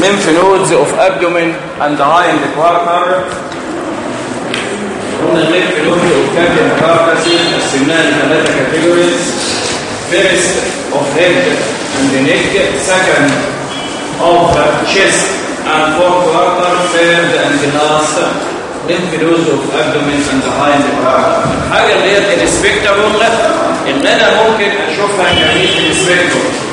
lymph nodes of abdomen and the hind quarter قلنا الليمف نود of cabin carcasses قسمناها لثلاثة categories first of head and neck second of chest and fourth quarter third and last lymph nodes of abdomen and the hind quarter الحاجة اللي هي الانسبكتابل ان انا ممكن اشوفها يعني في الانسبكتور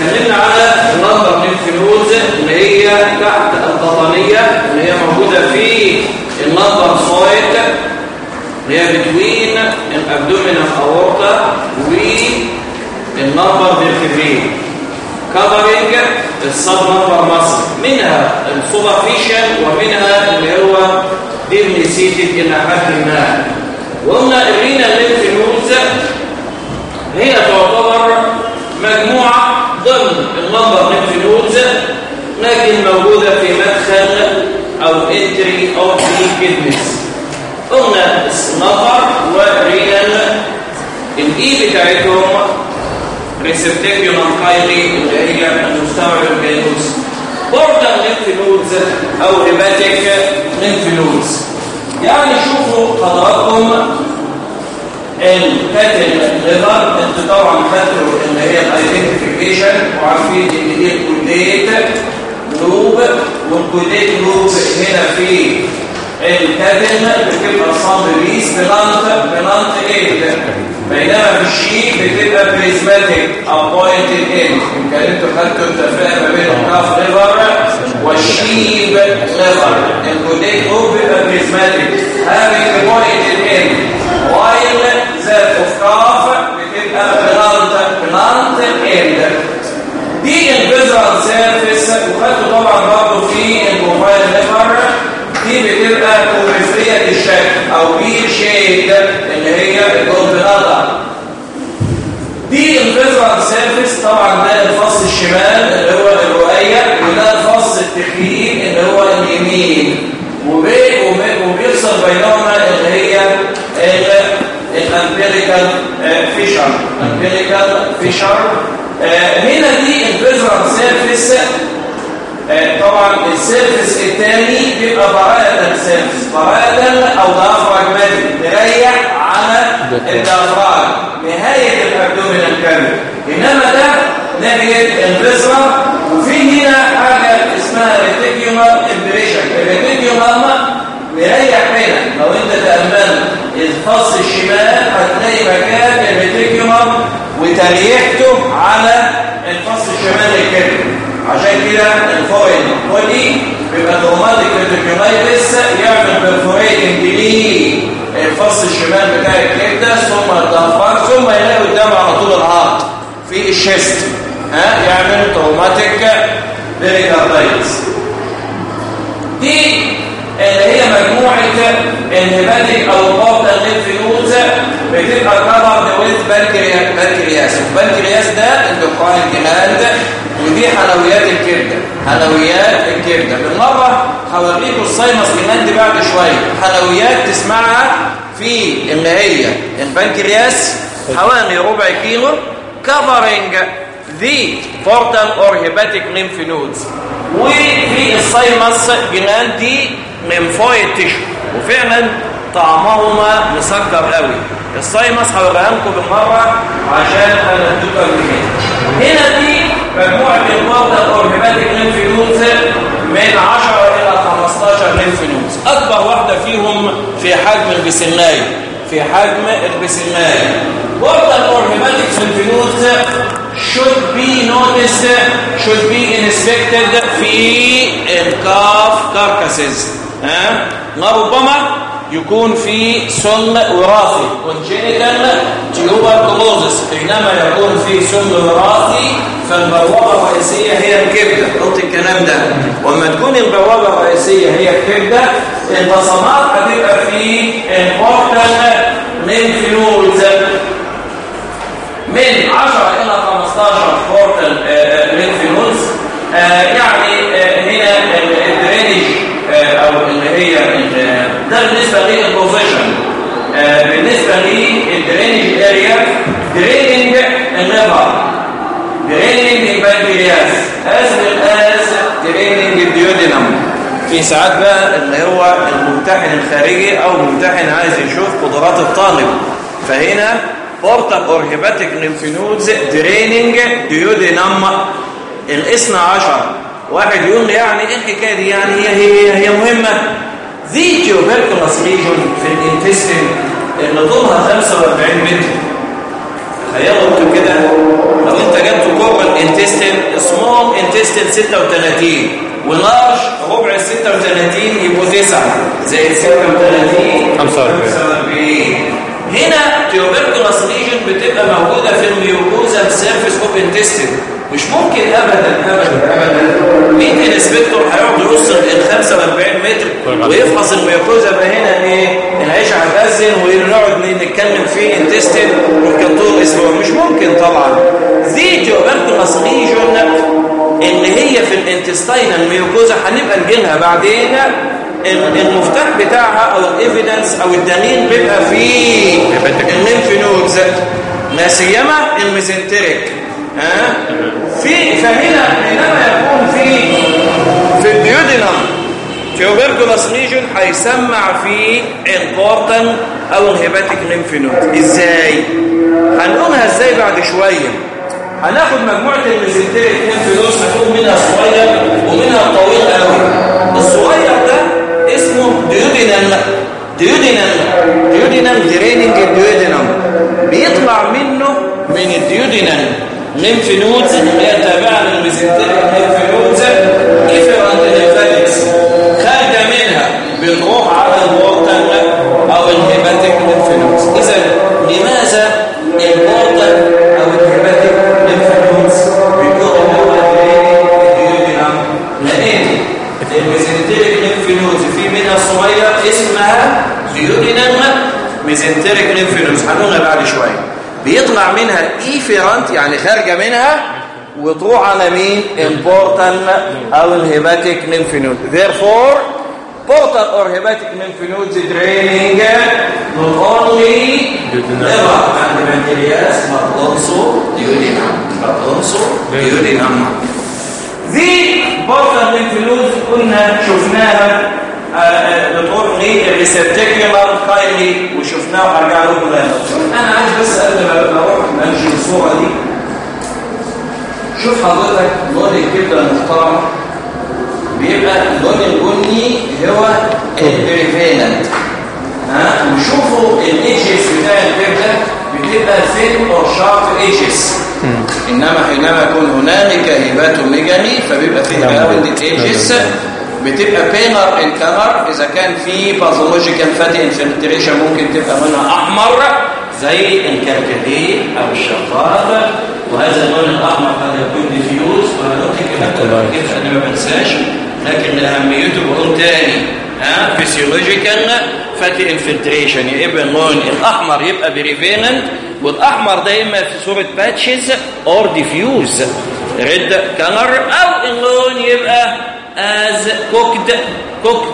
اتكلمنا على النمبر lymph nodes اللي هي تحت القطنية اللي هي موجودة في النمبر سايت اللي هي بتوين الابدومينال اورتا والنمبر فيرتبرين كفرنج السب نمبر مصر منها السوبرفيشال ومنها اللي هو ديرنيسيتد الى حد ما وقلنا الرينا الليمف هي تعتبر ضمن النمبر ليمف لكن موجوده في مدخل او انتري او في كدنس قلنا النظر والرينال الاي بتاعتهم. ريسبتيكيولم كايلي اللي هي المستوعب الجلوس بوردر ليمف نودز او هيباتيك ليمف يعني شوفوا حضراتكم الكاتل ليفر انتوا طبعا خدتوا اللي هي الايدنتيفيكيشن وعارفين ان دي الكوديت لوب والكوديت لوب هنا في الكاتل بتبقى صاب بيس بلانت بلانت ايد بينما في الشيب بتبقى بريزماتيك او بوينتد ايد يمكن انتوا خدتوا التفرقه ما بين الكاف ليفر والشيب ليفر الكوديت lobe بيبقى prismatic having pointed end. While بتبقى بلانت اند دي الفيزرال سيرفيس وخدته طبعا برضه في البروفايل ليفر دي بتبقى كوميفريه الشكل او بي شيد اللي هي الجولدنادا دي الفيزرال سيرفيس طبعا ده الفص الشمال اللي هو الرؤيه وده الفص التخين اللي هو اليمين وبيفصل بينهما اللي هي الامبيريكال فيشر امبيريكال فيشر هنا دي الفيزرال سيرفيس طبعا السيرفيس الثاني بيبقى بارادل سيرفيس بارادل او دافراجماتيك تريح على الدافراج نهايه الابدومينال كامل انما ده ناحيه الفيزرال وفي هنا حاجه اسمها ريتيكيومال امبريشن الريتيكيومال مريح هنا لو انت تأملت الفص الشمال هتلاقي مكان الريتيكيومال وتريحته على الفص الشمالي كده عشان كده الفويل بودي بيبقى دوماتيك ريتيكيولايتس يعمل برفوريتنج ليه الفص الشمال بتاع الكبده ثم الضفار، ثم يلاقي قدامه على طول العرض. في الشيست. ها، يعمل دوماتيك بيريكاردايتس دي هي مجموعة الهباتيك أو البورتال ليمف بتبقى كفرد ويز بنكرياس البنكرياس ده الدخان الجهاز ودي حلويات الكبدة. حلويات الكبدة. بالمرة هوريكم السايمس جلاند بعد شوية حلويات تسمعها في اللي هي. البنكرياس حوالي ربع كيلو. Covering the portal or hepatic lymph nodes وفي السايمس جلاند دي ليمفويد تيشو وفعلا طعمهما مسكر قوي السايمس هوريها لكم بالمره عشان انا ادوكم هنا دي مجموعه من البورتال اور هيباتيك ليمف نودز من 10 الى 15 ليمف نودز. اكبر واحده فيهم في حجم البسلايه في حجم البسلايه portal or hepatic lymph nodes should be noticed should be inspected في الكاف كاركاسز ها ربما يكون في سل وراثي congenital tuberculosis بينما يكون في سل وراثي فالبوابه الرئيسيه هي الكبده قلت الكلام ده وما تكون البوابه الرئيسيه هي الكبده البصمات هتبقى في important lymph nodes من 10 الى 15 بورتال lymph nodes يعني هنا الدرينج او اللي هي ده بالنسبه للبوزيشن بالنسبه للدرينج اريا درينج الليفر درينج البنكرياس as well as دريننج الديودينم في ساعات بقى اللي هو الممتحن الخارجي او ممتحن عايز يشوف قدرات الطالب. فهنا بورتال اور هيباتيك ليمفينودز دريننج ديودينم الاثنى عشر. واحد يقول لي يعني ايه الحكايه دي؟ يعني هي هي هي مهمه ذي تيوبركلوس ليجون في الانتستين. اللي طولها 45 متر. تخيلوا انتوا كده. لو انت جبت جوه الانتستين سمول انتستين 36 ولارج ربع ال 36 يبقوا 9 زائد 36 45. هنا تيوبركلوس ليجن بتبقى موجوده في الميوكوزا سيرفيس اوف انتستين مش ممكن ابدا ابدا ابدا مين الانسبكتور هيقعد يوصل ال 45 متر؟ ويفحص الميوكوزا بقى هنا ايه العيش هتأذن ونقعد نتكلم في انتستين والكنتور اسبوع مش ممكن طبعا. دي تيوبركلوس ليجن اللي هي في الانتستينال ميوكوزا. هنبقى نجيلها بعدين. المفتاح بتاعها او الايفيدنس او الدليل بيبقى في الليمف نودز لا سيما الميزنتريك. ها؟ في فهنا حينما يكون في في الديودينم تيوبركلوس ليجن هيسمع في امبورتن او الهيباتيك ليمف نود ازاي هنقولها ازاي بعد شويه هناخد مجموعه الميزنتريك ليمف نود هنقول منها صغير ومنها طويل قوي الصغير ده اسمه ديودينال ديودينال ديودينال دريننج الديودينم بيطلع منه من الديودينال ليمف نودز اللي هي تابعه للميزنتريك ليمف نودز افيرانت ليمفاتكس خارجه منها بتروح على البورتال او الهيباتيك ليمف نودز اذا لماذا ميزنتريك انفلوس هنقول بعد شوية بيطلع منها إيفيرانت، يعني خارجة منها وتروح على مين؟ امبورتان او الهيباتيك نمفينود therefore بورتر او الهيباتيك lymph node draining not only liver and the pancreas but also the urinum but also the urinum the portal lymph node قلنا شفناها بتروح للريسبتيكولار كايلي وشفناه وهرجع لكم انا عايز بس قبل ما اروح امشي الصوره دي شوف حضرتك لون الكبده المحترمه بيبقى اللون البني هو البريفيننت. ها؟ وشوفوا الايدجز بتاع الكبده بتبقى ثين اور شارب ايدجز انما حينما يكون هنالك هيباتوميجالي فبيبقى فيه راوند ايدجز بتبقى بينر ان كلر اذا كان في باثولوجيكال فاتي انفلتريشن ممكن تبقى لونها احمر زي الكركديه او الشطار وهذا اللون الاحمر قد يكون ديفيوز كمان كده انا ما بنساش؟ لكن اهميته بقول تاني ها؟ فيسيولوجيكال فاتي انفلتريشن يبقى اللون الاحمر يبقى بريفيننت والاحمر ده اما في صوره باتشز اور ديفيوز ريد كلر او اللون يبقى از كوكد كوكد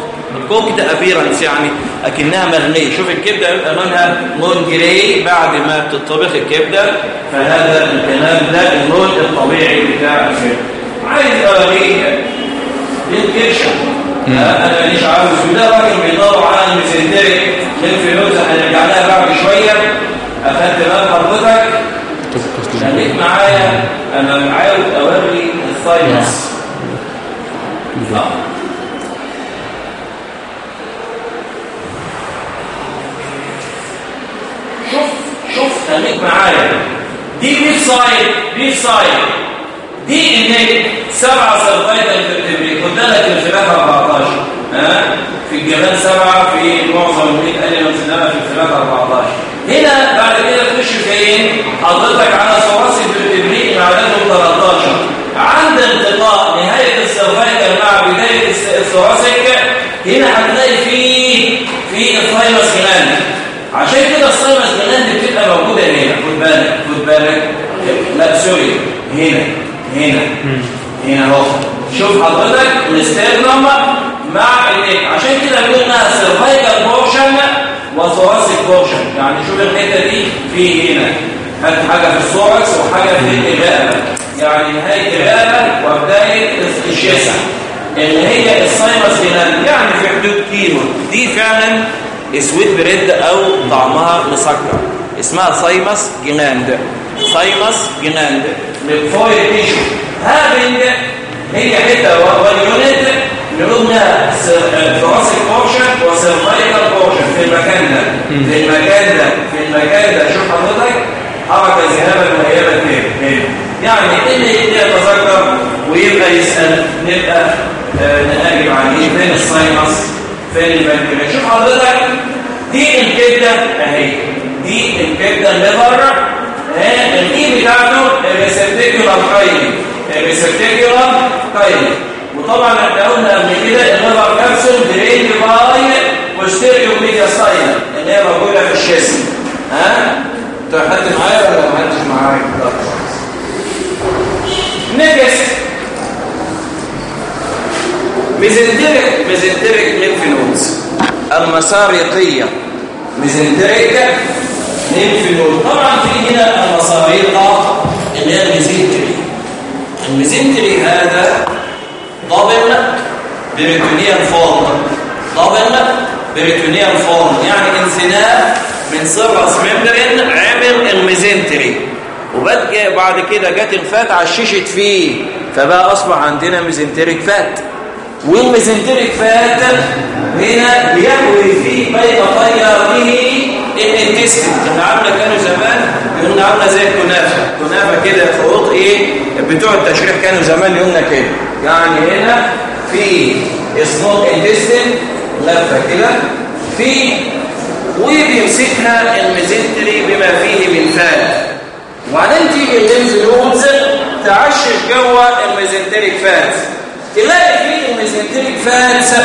كوكد ابيرنس يعني اكنها مغليه شوف الكبده يبقى لونها لون جراي بعد ما بتطبخ الكبده فهذا الكلام ده اللون الطبيعي بتاع الكبده عايز اوريك الكرشه انا ماليش عاوز وده راجل بيدور على الميزنتريك لينف نودز هنرجع لها بعد شويه اخدت بال حضرتك خليك معايا. انا عاوز اوري الثايمس شوف شوف خليك معايا دي ليف سايد ليف سايد دي النك سبعة سرفايتال فيرتبري قدامك الفراخ 14 ها في الجبال سبعة في معظم الميت أليمنتس إنما في الفراخ 14 هنا بعد كده تخش فين حضرتك على ثوراسي الفيرتبري عددهم 13 عند انقطاع نهاية السرفايكال مع بداية الثوراسيك هنا هتلاقي فيه في الثايمس جلاند عشان كده الثايمس جلاند بتبقى موجودة هنا. خد بالك خد بالك. لا، سوري. هنا هنا. هنا اهو شوف حضرتك الاستيرنم مع الايه عشان كده بنقول انها سيرفايكال بورشن وثوراسيك بورشن يعني شوف الحته دي في هنا. هات حاجه في الثوركس وحاجه في الرقبه يعني نهايه الرقبه وبدايه الشاسع اللي هي السايمس جلاند يعني في حدود كيلو. دي فعلا سويت بريد او طعمها مسكر. اسمها سايمس جلاند سايمس جلاند للفويل تيشو هافنج هي حته واليونت نقولنا ثراسيك بورشن وسيرفايكال بورشن في المكان ده. في المكان ده. في المكان ده. شوف حضرتك. حركه ذهابا وايابا كده يعني اللي يتذكر ويبقى يسال نبقى نقاجب عليه فين الساينس فين البنكرياس شوف حضرتك دي الكبده اهي دي الكبده الليفر الاي بتاعته الريسبتيكولار قايم الريسبتيكولار قايم وطبعا احنا قلنا قبل كده الليفر كابسول دريد باي بوستيريو ميديا ستايل اللي هي موجوده في الشاسم ها؟ انت حد معايا ولا ما حدش معايا نجس ميزنتريك ميزنتريك ليمف نودز المساريقيه ميزنتريك ليمف طبعا في هنا المساريقه اللي هي الميزنتري الميزنتري هذا دبل بريتونيال فورم دبل بريتونيال فورم يعني انزلاق من سيرس ممبرين عمل الميزنتري وبدأ بعد كده جت الفات عششت فيه، فبقى اصبح عندنا ميزنتريك فات. والميزنتريك فات هنا بيحوي فيه ما بين طياره الانتستين اللي عامله كانوا زمان قلنا عامله زي الكنافه كنافه كده فوق ايه بتوع التشريح كانوا زمان يقولنا كده. يعني هنا في سمول انتستين لفه كده. في وبيمسكها الميزنتري بما فيه من فات. وبعدين تيجي الليمف نودز تعشش جوه الميزنتريك فات تلاقي فيه الميزنتريك فات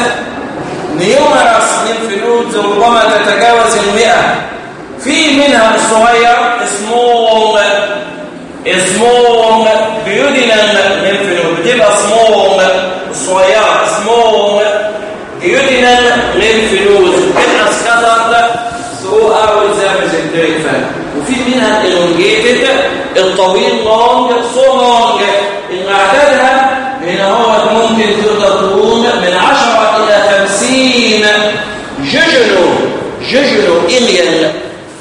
نيومرس ليمف ربما تتجاوز المئة في منها الصغير سمول سمول بيودينال ليمف نود بتبقى سمول الصغيره سمول بيودينال ليمف نود بتبقى سكاترد ثرو اوت ذا ميزنتريك فات وفي منها الالونجيتد الطويل لونج سو لونج ان عددها هنا هو ممكن تقدر تقول من 10 الى 50 جيجنو جيجنو إليان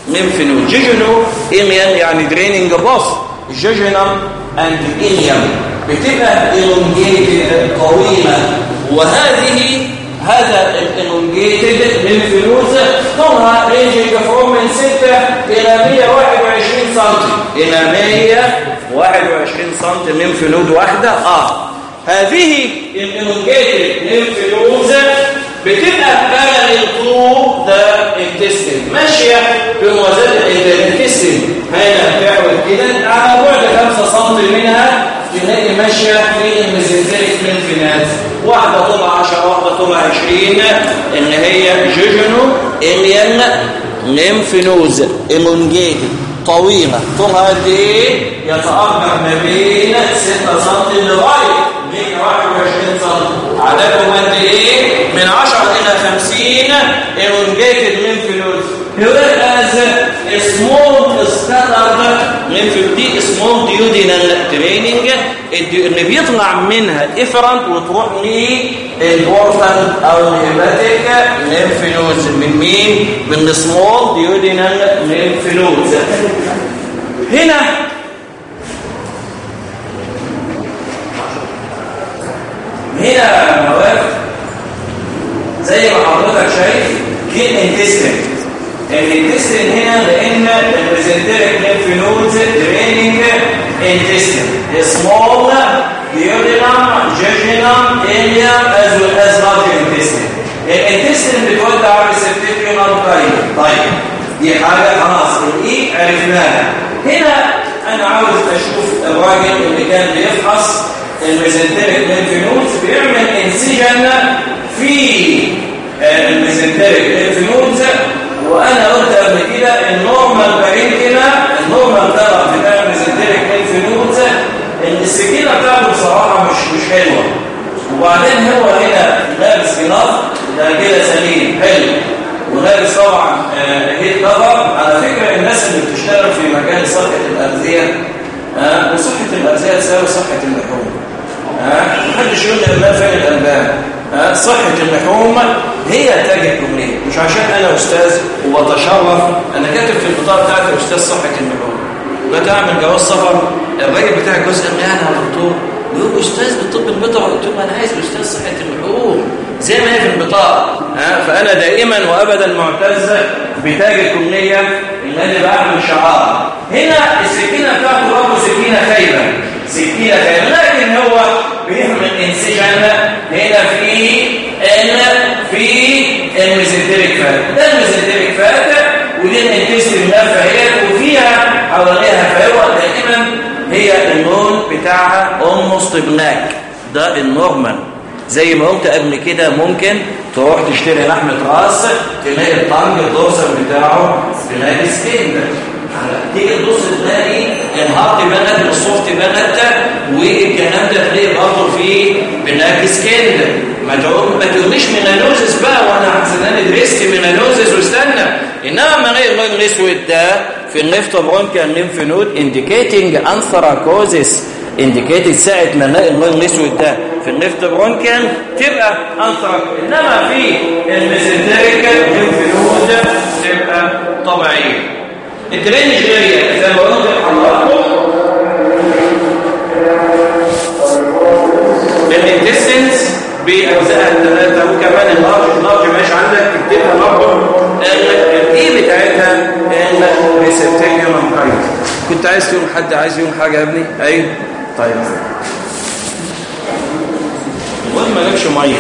ليمفنود جيجنو إليان يعني دريننج باص جيجنم اند إليان بتبقى elongated طويلة وهذه هذا الالونجيتد ليمفنود طولها رينجنج فروم من 6 الى 121 سم الى 121 سم ليمفنود واحده اه هذه الالونجيتد ليمفنود بتبقى بارل تو ذا انتستين ماشيه بموازاه الانتستين. هنا بتعمل كده. على بعد 5 سم منها تلاقي ماشيه في الميزنتريك ليمفنات واحده طولها 10 واحده طولها 20 اللي هي جوجينو الين ليمف نوز الونجيتد طويله طولها قد ايه يتأخر ما بين 6 سم لغايه 121 سم عددهم قد ايه من 10 الى 50 elongated lymph nodes whereas small scattered lymph دي small duodenal draining اللي بيطلع منها efferent وتروح للورتن او الهيباتيك lymph من مين من small duodenal lymph هنا هنا مواد زي ما حضرتك شايف دي الانتستين الانتستين هنا لان البريزنتريك lymph nodes draining intestine small duodenum jejunum ileum as well as large intestine الانتستين بتودع على السبتيكيولار طيب طيب دي حاجه خلاص الاي عرفناها هنا انا عاوز اشوف الراجل اللي كان بيفحص الميزنتريك ليمف نودز بيعمل انسجن في الميزنتريك ليمف نودز وانا قلت قبل كده النورمال بارينكينا النورمال طرف بتاع الميزنتريك ليمف نودز ان السكينه بتاعته بصراحه مش مش حلوه وبعدين هو هنا لابس جلاف ده كده سليم حلو. ولابس طبعا هيد كفر. على فكره الناس اللي بتشتغل في مجال صحه الاغذيه وصحه الاغذيه تساوي صحه اللحوم محدش يقول لي ما فين الالبان ها صحه اللحوم هي تاج الكميه مش عشان انا استاذ وبتشرف انا كاتب في البطاقه بتاعتي استاذ صحه اللحوم جيت اعمل جواز سفر. الراجل بتاع الجواز قال لي انا يا دكتور بيقول استاذ بالطب البيطري قلت له انا عايز استاذ صحه اللحوم زي ما هي في البطاقه ها فانا دائما وابدا معتز بتاج الكميه اللي انا بعمل شعار هنا السكينه بتاعته برضه سكينه خايبه سكينه خايبه لكن هو بيعمل انسجن هنا في ان في الميزنتريك فات ده الميزنتريك فات ودي الانتستين نفسها هي وفيها حواليها فهو دائما هي اللون بتاعها اولموست بلاك ده النورمال زي ما قلت قبل كده ممكن تروح تشتري لحمه راس تلاقي الطنج الدورسال بتاعه تلاقي سكين تيجي تبص تلاقي الهارت بنت والصوفت بنت والكلام ده تلاقي برضه في بلاك سكين ما تقول ما تقوليش مينالوزس بقى وانا انا درست مينالوزس واستنى انما ما غير اللون الاسود ده. في الليفت برونكيال ليمف نود انديكيتنج انثراكوزس انديكيتد ساعه ما نلاقي اللون الاسود ده. في الليفت برونكيال تبقى انثراك انما في الميزنتريك ليمف نود تبقى طبيعيه الدرينج اريا زي ما قلت لحضراتكم الانتستنس باجزائها الثلاثه وكمان اللارج اللارج ماشي عندك تكتبها برضه الايه بتاعتها الريسبتيريوم كايت كنت عايز تقول حد عايز يقول حاجه يا ابني؟ ايوه طيب. المهم ما جابش ميه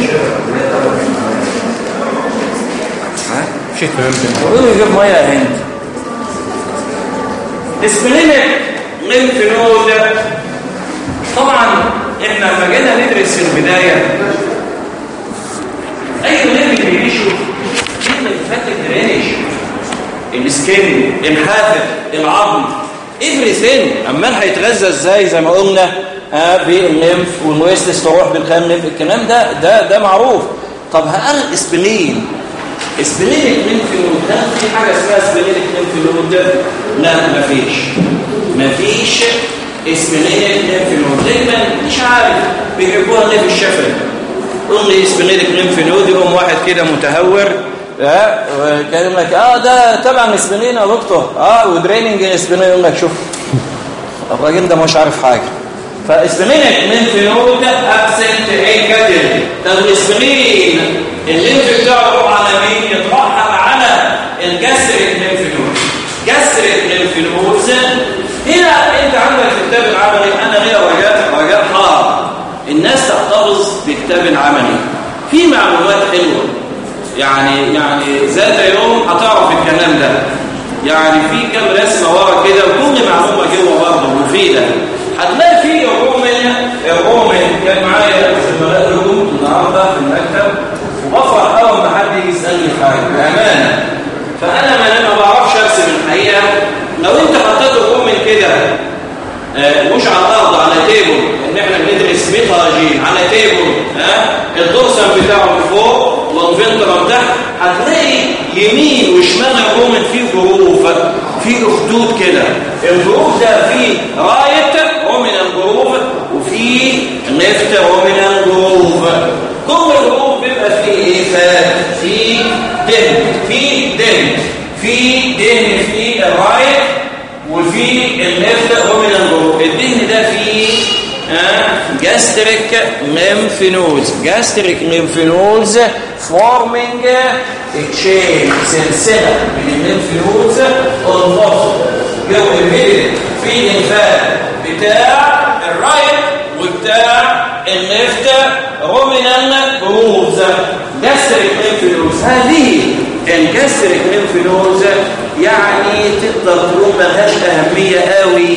شيء فهمت قولوا يجيب ميه يا هند اسبلينك ليمف نود طبعا احنا لما جينا ندرس في البدايه اي ليمف بيعيشوا احنا بنفتح الدرينج السكين الحافظ العظم everything امال هيتغذى ازاي زي ما قلنا ها بالليمف والويستس تروح بالخام الكلام ده ده ده معروف۔ طب هل الاسبلين اسبلينك ليمف نود هل في حاجه اسمها اسبلينك ليمف لا مفيش مفيش اسبلينك ليمف دايما مش عارف، بيحبوها ليه في الشفل قول لي اسبلينك ليمف يقوم واحد كده متهور ها كان لك اه ده تبع اسبلين يا دكتور. اه ودريننج اسبلين يقول لك، شوف، الراجل ده مش عارف حاجه فاسبلينك ليمف نود ابسنت اي كاتل طب الاسبلين الليمف بتاعه يروح على مين يترحل على الجسرك ليمف نود جسرك ليمف نود هنا انت عندك الكتاب العملي انا ليا رجاء رجاء حار الناس تحتفظ بكتاب العملي في معلومات حلوه يعني يعني ذات يوم هتعرف الكلام ده. يعني في كام رسمه ورا كده، وكل معلومه جوه برضه مفيده هتلاقي في الرومن الرومن كان معايا زملاء الروم النهارده في المكتب وبفرح اول ما حد يجي حاجه بامانه فانا ما ما بعرفش ارسم الحقيقه لو انت حطيت الرومن كده مش على الارض على تيبل ان احنا بندرس ميتاجين على تيبل ها الدورسال بتاعه من فوق والفنترال تحت، هتلاقي يمين وشمال الرومن فيه جروف فيه خطوط كده. الجروف ده فيه رايت رومينال جروف وفيه ليفت رومينال جروف كل جروف بيبقى فيه ايه فات فيه دهن فيه دهن فيه دهن في الرايت وفي الليفت رومينال جروف الدهن ده فيه gastric lymph gastric lymph forming a chain سلسلة من الليمف نودز النص جو الميدل في الانفاق بتاع الرايت وبتاع الليفت رومينال جروفز gastric lymph هذه الجاستريك lymph يعني تقدر تقول ملهاش أهمية قوي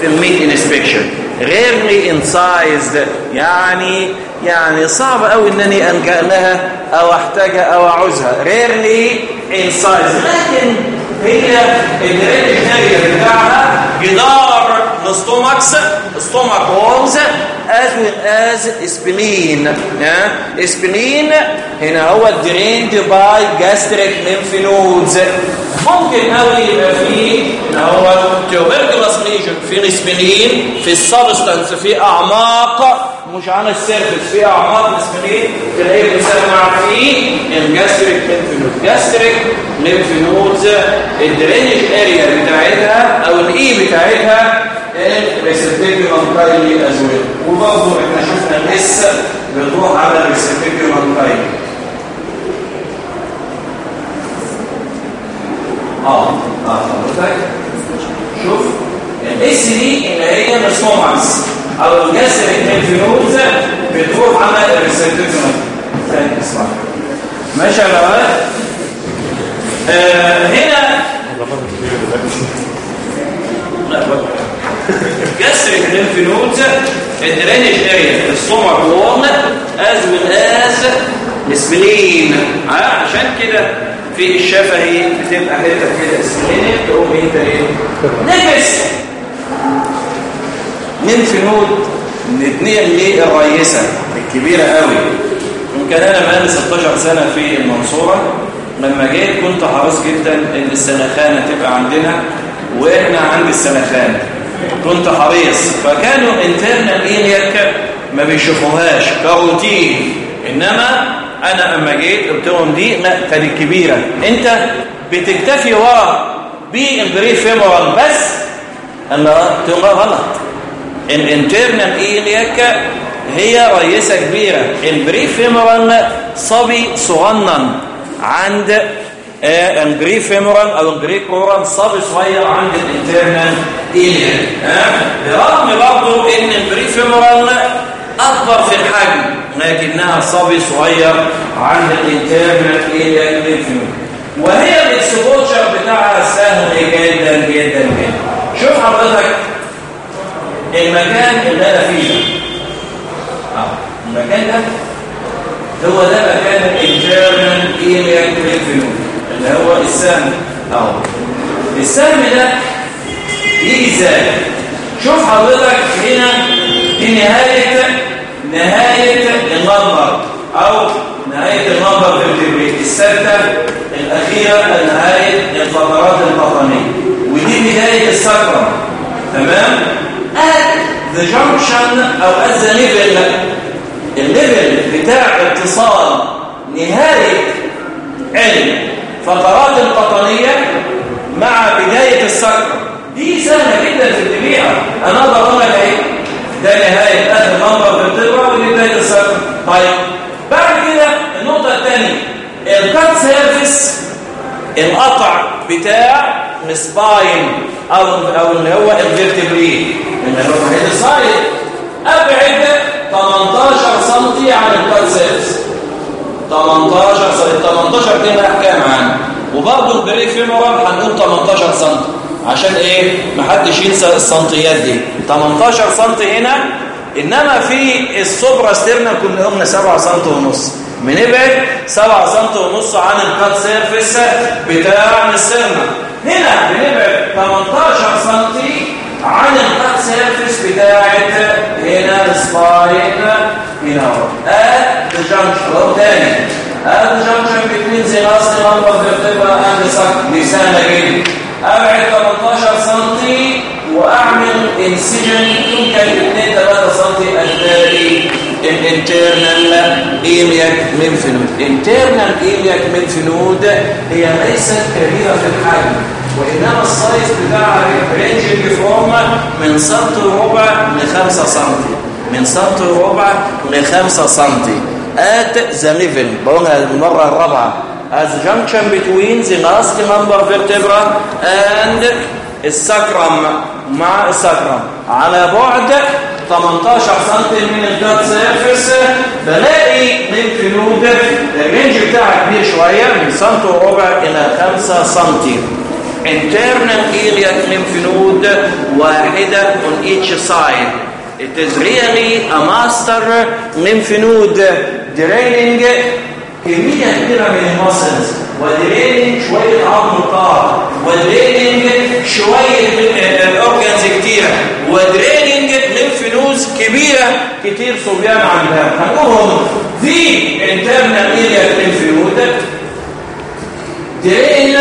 في الميت انسبكشن rarely incised يعني يعني صعب قوي انني الجا لها او احتاجها او اعوزها rarely incised لكن هي الريل area بتاعها جدار the stomachs, stomach walls, as well as spleen. Yeah? Spleen هنا هو drained by gastric lymph nodes. ممكن قوي يبقى فيه ان هو tuberculous lesion في السبلين في السبستانس في اعماق مش على السيرفس في اعماق السبلين تلاقيه بيسمع فيه الجاستريك lymph node gastric lymph nodes الدرينج area بتاعتها او الاي بتاعتها الريسبتيكيولم كايلي از ويل وبرضه احنا شفنا الاس بتروح على الريسبتيكيولم كايلي اه اه حضرتك شوف الاس دي اللي هي السوماكس او الجاستريك ليمف بتروح على الريسبتيكيولم ثاني اسمع ماشي يا جماعه آه هنا gastric lymph nodes الدرينج اريا السمر وول از ويل از السبلين عشان كده في الشفه الشفهي بتبقى حته كده سبلين تقوم انت ايه نفس lymph نود نتنقل للرئيسه الكبيره قوي يمكن انا بقالي 16 سنه في المنصوره لما جيت كنت حريص جدا ان السنخانه تبقى عندنا واحنا عند السنخانه كنت حريص. فكانوا انترنال ايلياك ما بيشوفوهاش. كروتين انما انا اما جيت قلت لهم دي لا كانت كبيره انت بتكتفي ورا بالبريفيمورال بس؟ انا قلت غلط. الانترنال ايلياك هي رئيسه كبيره البريفيمورال صبي صغنن. عند البريفيمورال او البريكورال صبي صغير عند الانترنال ايلياك برغم برضه ان البريفيمورال اكبر في الحجم لكنها صبي صغير عند الانترنال ايلياك وهي الاكسبوجر بتاعها سهل جدا جدا جدا شوف حضرتك المكان اللي انا فيه المكان ده هو ده مكان الانترنال ايلياك ليمف اللي هو السهم اهو السهم ده يجي ازاي شوف حضرتك هنا دي نهايه نهايه المنبر او نهايه المنبر في السته الاخيره نهايه الفقرات القطنيه ودي بدايه السكره تمام؟ At the junction O at the level. الليفل بتاع اتصال نهايه علم. فقرات القطنيه مع بدايه السكره دي سهله جدا في الطبيعه انا اقدر اقول لك ايه ده نهايه اخر منبر في الطبيعه ودي بدايه السكره طيب، بعد كده النقطه الثانيه الكات سيرفيس القطع بتاع السباين او او اللي هو الفيرتبري. اللي هو الوحيد الصايد ابعد 18 سم عن الكات سيرفيس 18 سم 18 دي لها احكام عنها وبرضه البريك فيمورال هنقول 18 سم عشان ايه محدش ينسى السنتيات دي. 18 سم هنا انما في السوبرا ستيرنا كنا قلنا 7 سم ونص. بنبعد 7 سم ونص عن الكات سيرفيس بتاع السيرنا هنا بنبعد 18 سم عن الكات سيرفيس بتاعت هنا السباين هنا اهو اد جانكشن تاني اد جانكشن بين ذا لاست نمبر فيرتبرا اند سك دي سهله جدا ابعد 18 سم واعمل انسجن يمكن 2 3 سم اثناء الانترنال ايلياك ليمف نود انترنال ايلياك ليمف نود هي ليست كبيره في الحجم وانما السايز بتاعها رينج فروم من سم وربع ل 5 سم من سم وربع ل 5 سم at the level بقولها المره الرابعه as junction between the last member vertebra and السكرم مع السكرم على بعد 18 سم من الجات سيرفيس بلاقي ليمف نود الرينج بتاعها كبير شويه من سم وربع الى 5 سم internal iliac lymph node واحدة on each side. It is really a master lymph node draining كمية كبيرة من المسلز ودريننج شوية عظم الطار ودريننج شويه اورجانز كتيره ودريننج ليمف نودز كبيره كتير صبيان عندها. هنقولهم دي انترنال اريا ليمف نود درين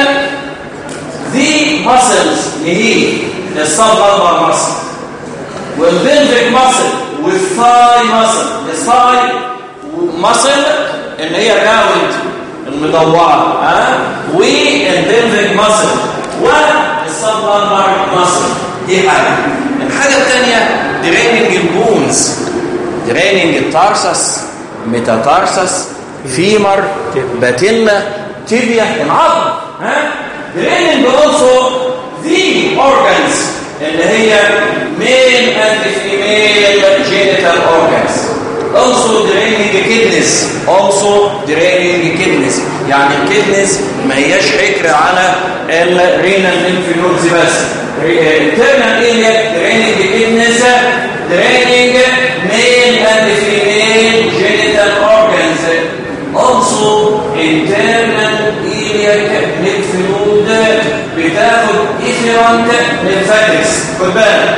دي ماسلز اللي هي الصب اربع ماسل والبلفيك ماسل والثاي ماسل الثاي ماسل اللي هي الراوند المدوره ها والبلفيك ماسل والصب اربع ماسل دي حاجه الحاجه الثانيه دريننج البونز دريننج التارسس ميتاتارسس فيمر باتيلا تيبيا العظم ها دريننج also the organs. ان هي مين and female genital organs also draining kidneys also draining kidneys يعني الكيدنس ما هياش حكر على الرينال لينف نودز بس انترنال ايليا دريننج كيدنس دريننج بتاخد افيرانت ليمفاتكس خد بالك.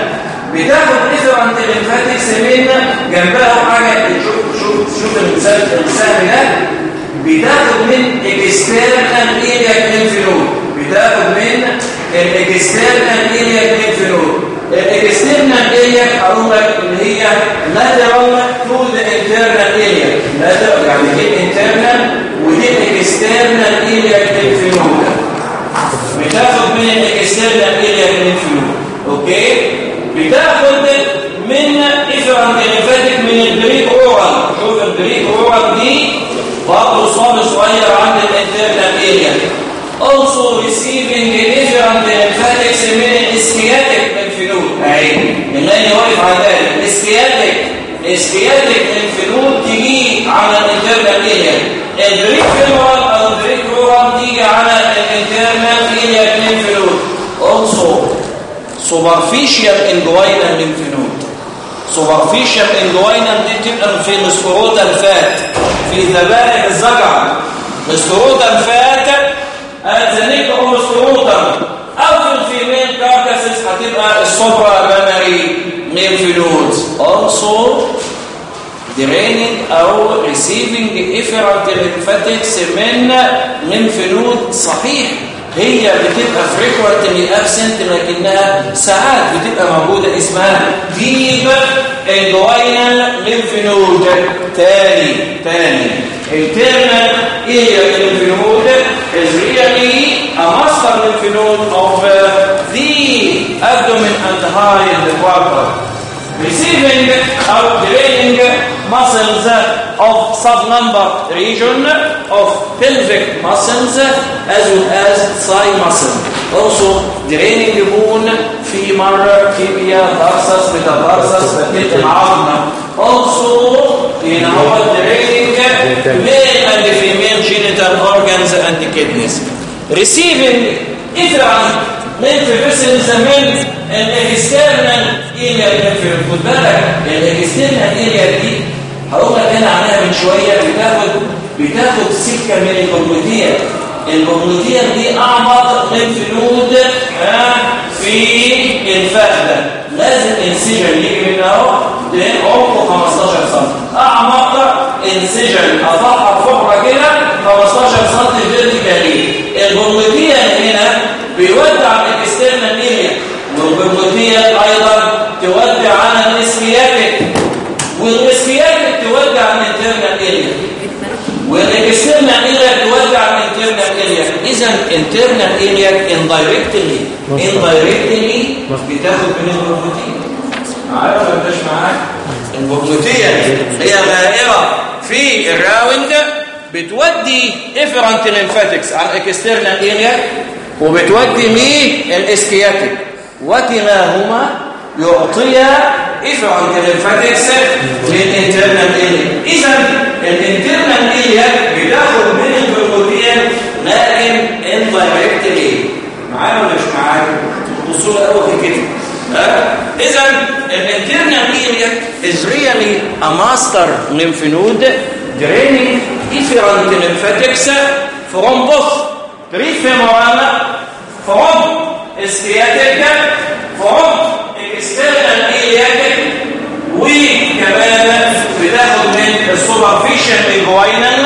بتاخد افيرانت ليمفاتكس من جنبها حاجه شوف شوف شوف المثال السهم ده بتاخد من اكسترنال اريا ليمف بتاخد من الاكسترنال اريا ليمف الاكسترنال اريا هقول لك اللي هي لاترال تو ذا انترنال اريا لاترال يعني دي انترنال ودي اكسترنال اريا بتاخد من الاكسترنال اريا ليمف نود اوكي بتاخد من افرنت ليمفاتيك من البريك اورال شوف البريك اورال دي برضه صاب صغير عند الانترنال area also receiving different lymphatics من الاسكياتيك lymph اهي اللي انا واقف على ذلك؟ الاسكياتيك الاسكياتيك lymph تيجي على الانترنال اريا البريك فيمورال او البريك اورال تيجي على الانترنال area lymph superficial inguinal lymph node superficial inguinal دي بتبقى في السكروتال فات في ذبائح الزجر السكروتال فات الزنيك او السكروتال او في الفيميل كاركاسس هتبقى السوبرا بانري lymph nodes also draining او receiving efferent lymphatics من lymph node صحيح هي بتبقى فريكورتلي ابسنت لكنها ساعات بتبقى موجوده اسمها ديف اندوينال ليمف نود ثاني ثاني انترنال ايه الليمف node is really a master lymph node of the abdomen and high in the كوارتر receiving or draining muscles of subnumber region of pelvic muscles as well as thigh muscle. Also draining the bone, femur, tibia, tarsus, metatarsus, vertebral العظم. Also in our draining male and female genital organs and kidneys. Receiving efferent lymph vessels من الاكسترنال area الليمف خد بالك الاكسترنال area دي هقول لك انا عنها من شويه بتاخد بتاخد سكه من البروتين البروتين دي اعمق ليمف نود في الفخذه لازم انسجن يجي من اهو ده عمقه 15 سم اعمق انسجن اطلع فقره كده 15 سم فيرتيكالي البروتين هنا بيودع الاكسترنال اريا والبروتين ايضا تودع على الاسكياتيك والاسكياتيك تودع الانترنال اريا والاكسترنال اريا تودع الانترنال اريا اذا انترنال اريا اندايركتلي اندايركتلي بتاخد من البروتين عارف مش معاك البروتين هي غائره في الراوند بتودي افرنت ليمفاتكس على الاكسترنال اريا وبتودي للاسكياتيك وكلاهما يعطيها افرنت ليمفاتكس للانترنال اريا اذا الانترنال اريا بتاخد من البروتين لكن اندايركتلي معايا ولا مش معايا بصوا قوي كده اذا الانترنال area is really a master lymph node draining efferent lymphatics from both peripheral from سكياتيك في عمق اكسترنال ايلياتيك وكمان بتاخد من السوبرفيشال انجوينال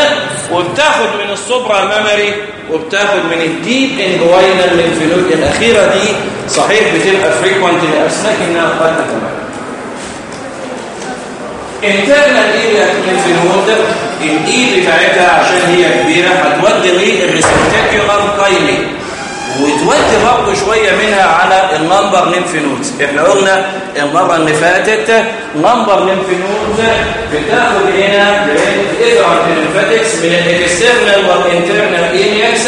وبتاخد من الصبرة ميموري وبتاخد من الديب انجوينال للفلويد الأخيرة دي. صحيح، بتبقى فريكوانت لاسماك إنها قد تتمكن internal area للفلويد الاي بتاعتها عشان هي كبيرة، هتودي للريسبتاكيولار كايلي وتودي برضه شويه منها على النمبر ليمف نودز احنا قلنا المره اللي فاتت نمبر ليمف نودز بتاخد هنا الافرنت ليمفاتكس من الاكسترنال والانترنال ايليكس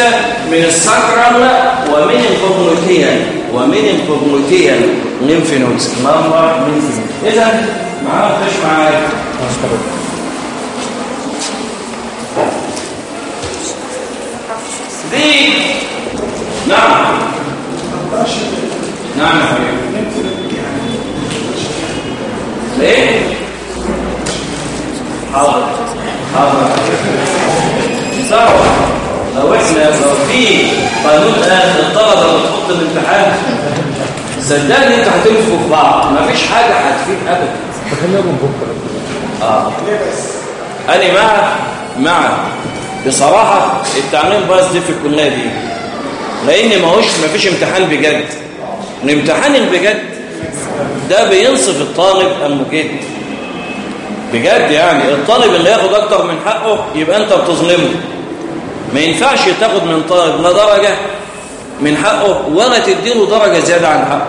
من الساكرال ومن الكوجنوتيال ومن الكوجنوتيال lymph nodes number lymph nodes اذا معانا خش معايا. دي نعم نعم يا حبيبي ليه حاضر حاضر صح لو احنا لو في قانون قال الطلبه بتحط الامتحان صدقني انت هتمسكوا في بعض مفيش حاجه هتفيد ابدا فخلينا بكره اه انا مع مع بصراحه التعليم باظ دي في الكليه دي لان ما هوش ما فيش امتحان بجد. الامتحان البجد ده بينصف الطالب المجد بجد يعني الطالب اللي ياخد اكتر من حقه يبقى انت بتظلمه. ما ينفعش تاخد من طالب لا درجه من حقه ولا تديله درجه زياده عن حقه.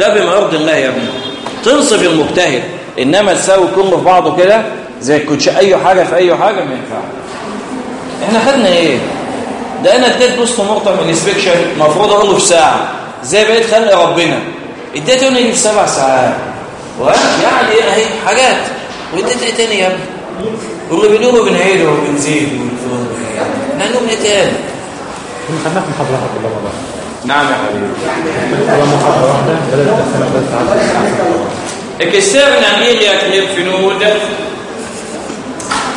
ده بما يرضي الله يا ابني. تنصف المجتهد. انما تساوي كله في بعضه كده زي كنتش اي حاجه في اي حاجه ما ينفعش. احنا خدنا ايه ده انا اديت بوست مورتم انسبكشن المفروض اقوله في ساعه زي بقيت خلق ربنا. اديته يجي في سبع ساعات. يعني ايه اهي حاجات. واديت ايه تاني يا ابني؟ واللي بنقوله بنعيده وبنزيد احنا هنقول ايه تاني؟ خدناها في محاضره بالله والله نعم يا حبيبي. بدل ساعات اكسترنال ايلياك ليمف نود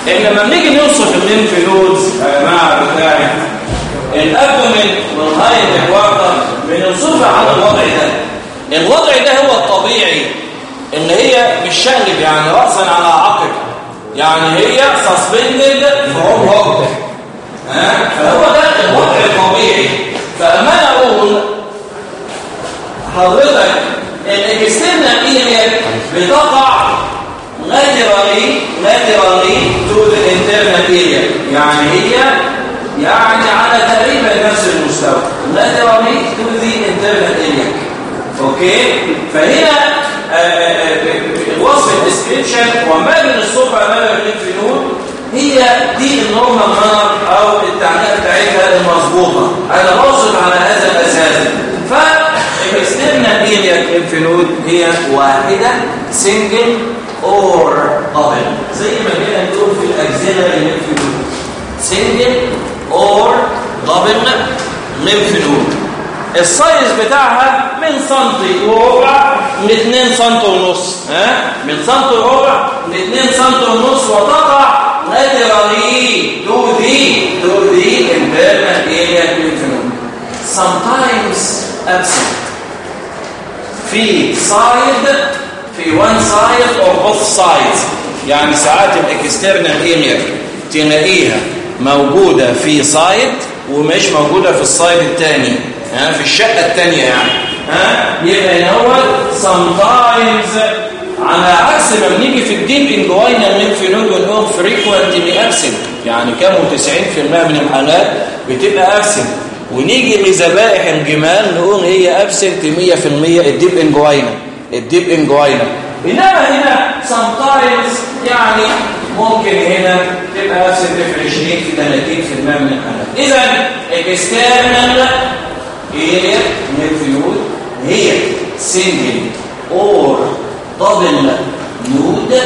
احنا لما بنيجي نوصف الليمف نودز يا جماعه بتاعي الابدومين والهايند كوارتر بنوصفها على الوضع ده. الوضع ده هو الطبيعي اللي هي مش شقلب يعني راسا على عقب يعني هي سسبندد فروم هوك فهو ده الوضع الطبيعي. فاما انا اقول حضرتك الاكسترنال iliac بتقع laterally laterally to the internal area. يعني هي يعني على تقريبا نفس المستوى laterally to the internal area okay فهنا الوصف الديسكريبشن وما بين الصبح ما بين الانفلون هي دي النورمال مانر او التعليق بتاعتها المظبوطه انا بوصف على هذا الاساس فالاكسترنال area lymph هي واحده سنجل اور double زي ما كده نقول في الاكسيلري lymph node single or double lymph node السايز بتاعها من سنتي وربع ل 2 سم ونص، ها؟ من سنتي وربع ل 2 سم ونص وتقع laterally to the to the internal area lymph sometimes absent. في سايد في one side or both sides. يعني ساعات الاكسترنال اريا تلاقيها موجودة في سايد ومش موجودة في السايد الثاني ها، في الشقة الثانية يعني، ها، يبقى هو sometimes على عكس ما بنيجي في الديب انجوينال ليمف نود ونقول فريكوينتلي ابسنت يعني كام 90% من الحالات بتبقى ابسنت ونيجي لذبائح الجمال نقول هي ابسنت 100% الديب انجوينال الديب انجوينال انما هنا sometimes يعني ممكن هنا تبقى ابسنت في 20 في 30% من الحالات اذا الاكسترنال اريا للفلويد هي سنجل اور دبل نود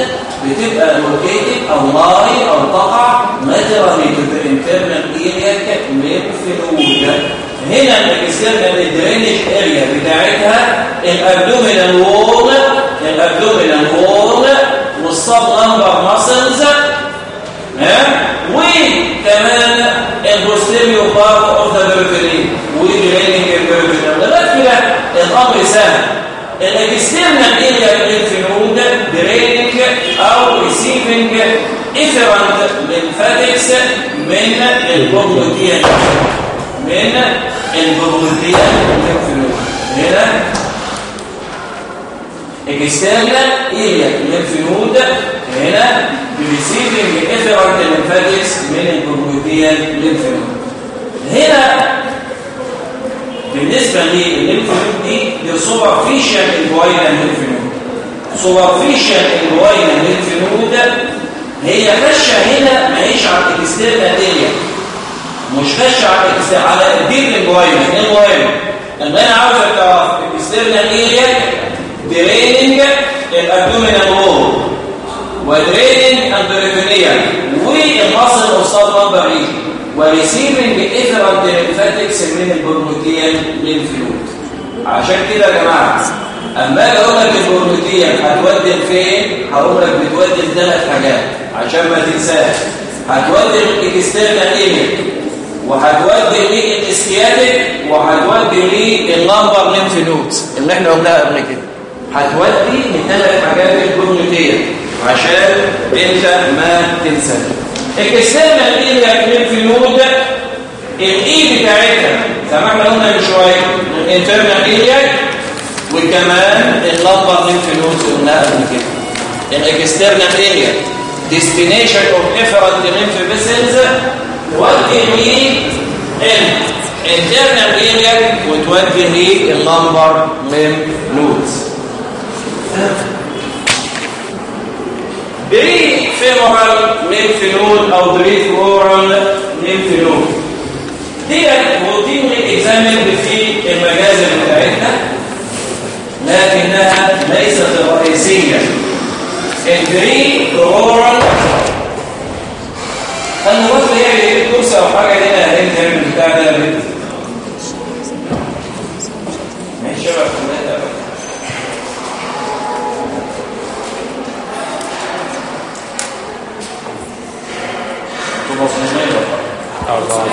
بتبقى لوكيتد او لاي او تقع مجرى الانترنال اريا للفلويد هنا الاكسترنال درينج اريا بتاعتها الابدومينال وول الابدومينال وول الصبغة والمسلز وكمان البوستيريو بارت اوف ذا بيرفري وبلينج البيرفري لغايه كده الامر سهل الاكسترنال اريا للفنود درينج او ريسيفنج افرنت لمفاتكس من البوبلوتيان من البوبلوتيان هنا اكسترنال الى الليمفنود هنا بريسيفنج افرنت ليمفاتكس من البروتين ليمفنود هنا بالنسبه للليمفنود دي دي سوبرفيشال انجوينال ليمفنود سوبرفيشال انجوينال ليمفنود هي خشه هنا ما هيش على الاكسترنال اريا مش خشه على الاكسترنال على الديب انجوينال المهم ان انا عاوز تعرف الاكسترنال اريا دريننج الابدومينال وول ودريننج البريتونيال والمصل اوسط نمبر ايه وريسيفنج افرنت ليمفاتكس من البرموتيال للفلويد عشان كده يا جماعه اما اجي اقول لك البرموتيال هتودي فين هقول لك بتودي ثلاث حاجات عشان ما تنساش هتودي الاكسترنال ايميل وهتودي للاستياتيك وهتودي للنمبر ليمف نودز اللي احنا قلناها قبل كده هتودي لثلاث حاجات البرموتيال عشان انت ما تنساش الاكسترنال ايميل ليمف نود الاي بتاعتها زي ما احنا قلنا من شويه الانترنال ايميل وكمان اللمبر ليمف نودز قلناها قبل كده. الاكسترنال area destination of efferent lymph vessels تودي لي الانترنال اريا وتودي لي اللمبر lymph nodes بري فيمورال lymph node او بري فورال lymph node دي روتينلي اكزامند في المجازر بتاعتنا لكنها ليست الرئيسية الجري كورال خلنا بس يعني يجيب كرسي او حاجة هنا هنا هنا بتاع ده بيت ماشي شباب خلينا تبص من الله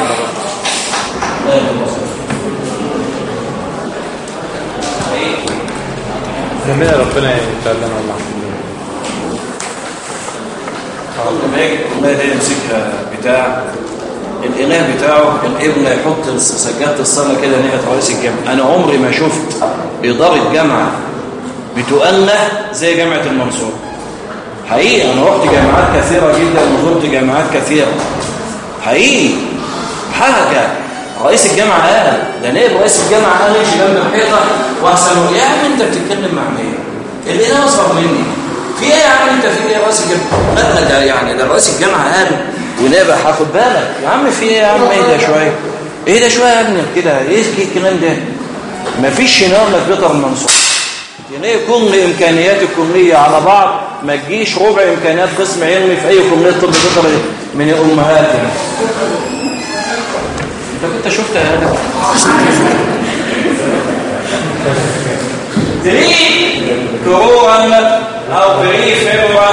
ربنا يتعلم الله لما يجي الله ده يمسكها بتاع الاله بتاعه الابن يحط سجاده الصلاه كده ناحيه رئيس الجامعه انا عمري ما شفت اداره جامعه بتؤله زي جامعه المنصوره حقيقي انا رحت جامعات كثيره جدا وزرت جامعات كثيره حقيقي. حاجه رئيس الجامعه قال، ده نائب رئيس الجامعه قال يمشي جنب الحيطه واحسن يا عم انت بتتكلم مع مين؟ اللي الاله اصغر مني. في ايه يا عم انت في ايه رئيس الجامعه لا ده يعني ده رئيس الجامعه قال ونابع هاخد بالك. يا عم في ايه يا عم؟ ايه ده شويه ايه ده شويه يا ابني؟ كده ايه الكلام ده؟ مفيش نار لك بيطر المنصور یعنی يعني كل امكانيات الكليه على بعض ما تجيش ربع امكانيات قسم علمي في اي كليه طب بيطر من الامهات يعني. انت كنت شفت هذا تري كرورا او بري فيرورا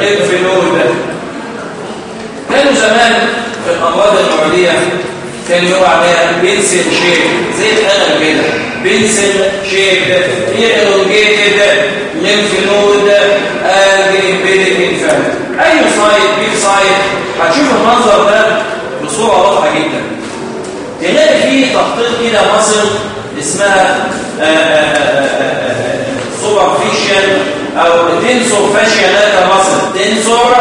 للفلود كانوا زمان في الامراض المعديه كان يقول عليها بنسل شيب زي القلم كده بنسل شيب هي الونجيتد ليمف نود اجري بيدك انفانت اي سايت بيج سايت هتشوف المنظر ده بصوره واضحه جدا تلاقي فيه تخطيط كده مصل اسمها سوبرفيشال او تنسور فاشيا لاتا مصل تنسور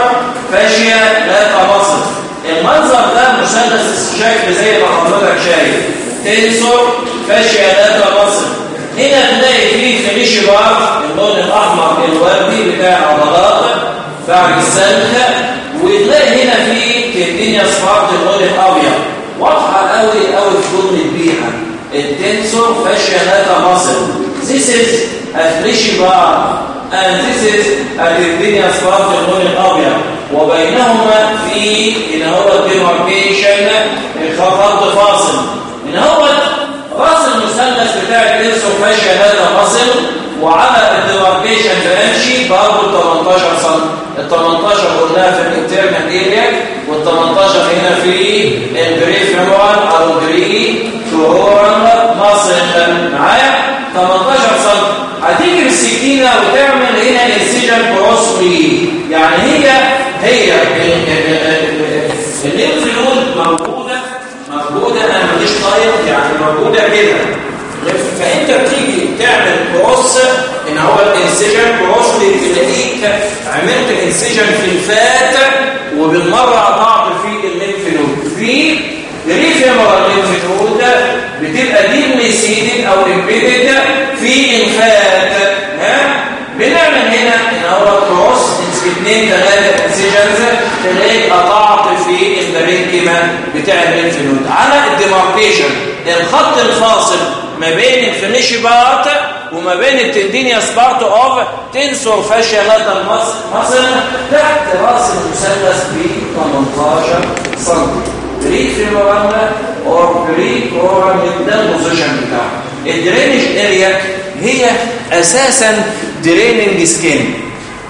فاشيا لاتا المنظر ده مثلث الشكل زي ما حضرتك شايف تنسور فاشيا لاتا مصل هنا تلاقي فيه فينيش بار اللون الاحمر الوردي بتاع العضلات بعد السلخه وتلاقي هنا فيه كدنيا صفات اللون الابيض واضحه قوي قوي في ضمن البيئه التنسور فاشياناتا ماسل this is a fleshy bar and this is a tendinous part اللون الابيض وبينهما في ان هو الديماركيشن خط فاصل ان هو راس المثلث بتاع التنسور فاشياناتا ماسل وعلى الديماركيشن بنمشي برضه 18 سم ال 18 قلناها في الانترنال اريا وال 18 هنا في البريفيرال او البري فلورال ماسل معايا 18 سم هتيجي بالسكينه وتعمل هنا انسجن كروس يعني هي هي الليمف نود موجوده موجوده انا ماليش طايق يعني موجوده كده فانت بتيجي تعمل كروس ان هو الانسجن كروس بتلاقيك عملت انسجن في الفات وبالمره قطعت في الليمف نود في ريفيمورال ليمف بتبقى دي ميسيدد او امبيدد في الفات ها بنعمل هنا ان هو كروس اثنين ثلاثه انسجنز تلاقيك قطعت في البرينكيما بتاع الليمف نود على الديماركيشن الخط الفاصل ما بين الفينيشي بارت وما بين التندينياس بارت اوف تنسور فاشيالات المصل تحت راس المثلث ب 18 سم بريك فيمورال اور بريك اورال ده البوزيشن بتاعه الدرينج اريا هي اساسا دريننج سكين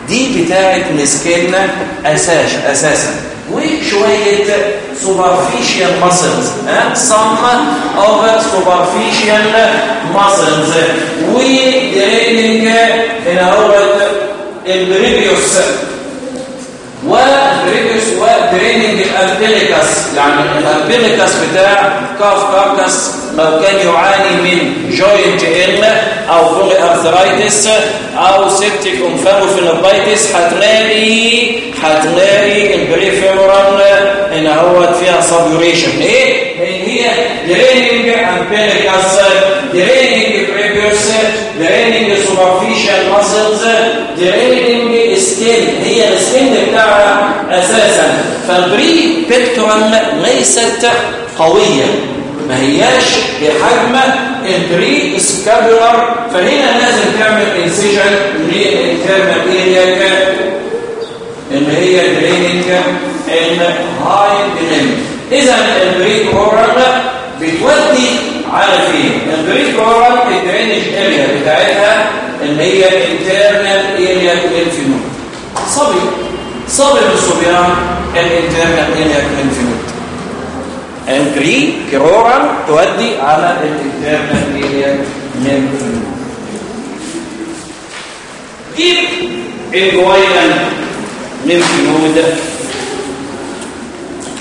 دي بتاعت السكين اساس اساسا وشويه superficial muscles ها some of superficial muscles ودريننج هنا هو البريبيوس والبريبيوس ودريننج الامبليكس يعني بتاع كاف كاركس لو كان يعاني من جوينت ال او فولي ارثرايتس او سيبتيك انفيروفيلوبايتس هتلاقي هتلاقي البريفيرال هنا هو فيها سابيوريشن ايه هي draining umbilicus draining prepuce draining superficial muscles draining skin هي السكين بتاعها اساسا. فالبري بيكتورال ليست قويه ما هياش بحجم البري سكابولار فهنا لازم تعمل انسيجن للانترنال اريا اللي هي دريننج الهاي دريننج اذا البري كورال بتودي على فين؟ البري كورال الدرينج اريا بتاعتها اللي هي الانترنال اريا للفينود صبي. صبي الصبيان الانترنال اريا للفينود البري كرورال تودي على الانترنال اريا للفينود جيب الجوينال للفينود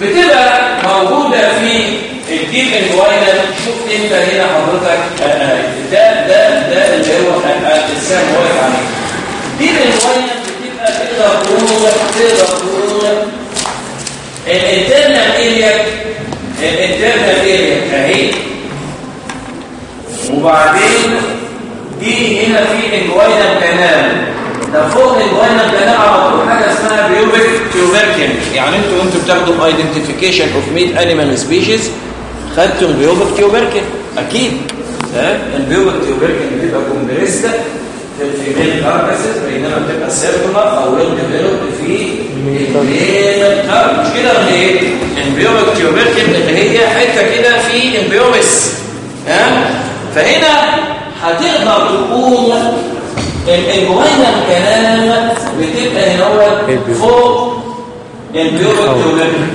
بتبقى موجودة في الديب انجوينال شوف انت هنا حضرتك ده ده ده اللي هو السهم واقف عليه الديب انجوينال بتبقى تقدر تقول تقدر تقول الانترنال اريا الانترنال اريا اهي وبعدين دي هنا في انجوينال كانال ده فوق الجوينال كانال على طول. حاجه اسمها بيوبك تيوبركن يعني انتوا انتوا بتاخدوا ايدنتيفيكيشن اوف ميت انيمال سبيشيز خدتوا البيوبك تيوبركن اكيد ها؟ البيوبك تيوبركن بتبقى كومبريسد في الفيميل كاركاسز بينما بتبقى سيركولار او ويل ديفلوبد في الميل مش كده ولا ايه؟ البيوبك تيوبركن اللي هي حته كده في البيوبس ها؟ فهنا هتقدر تقول الجوينال كانال بتبقى هنا فوق البيوبك تيوبركن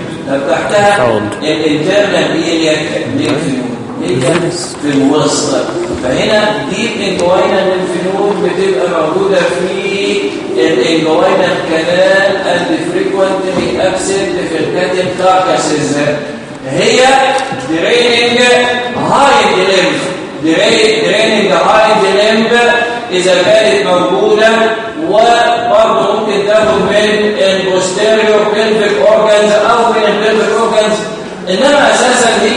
تحتها الانترنال اريا هي في الوسط فهنا دي الانجوينال للفينول بتبقى موجودة في الانجوينال كانال اند فريكوينتلي ابسنت في الكاتب كاركاسز هي draining hide lymph draining hide lymph اذا كانت موجودة وبرضه ممكن تاخد من البوستيريور بيلفيك اورجانز او من البيلفيك اورجانز انما اساسا هي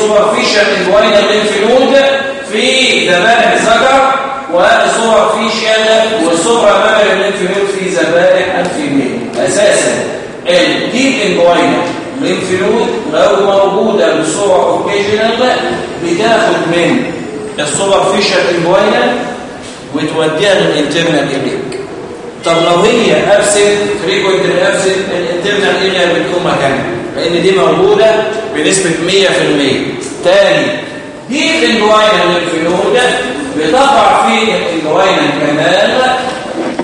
دريننج سوبرفيشال انجوينال لينفينود في ذبائح الذكر وسوبرفيشال والسوبرا مامري لينفينود في ذبائح الفيميل اساسا الديب انجوينال لينفينود لو موجوده بصوره اوكيجنال بتاخد من السوبرفيشال انجوينال وتوديها للانترنال اريك طب لو هي ابسنت فريكوينت ابسنت الانترنال اريا بتكون مكانها. لان دي موجوده بنسبه 100% تاني دي الانجوينال للفينود بتقع في الانجوينال كانال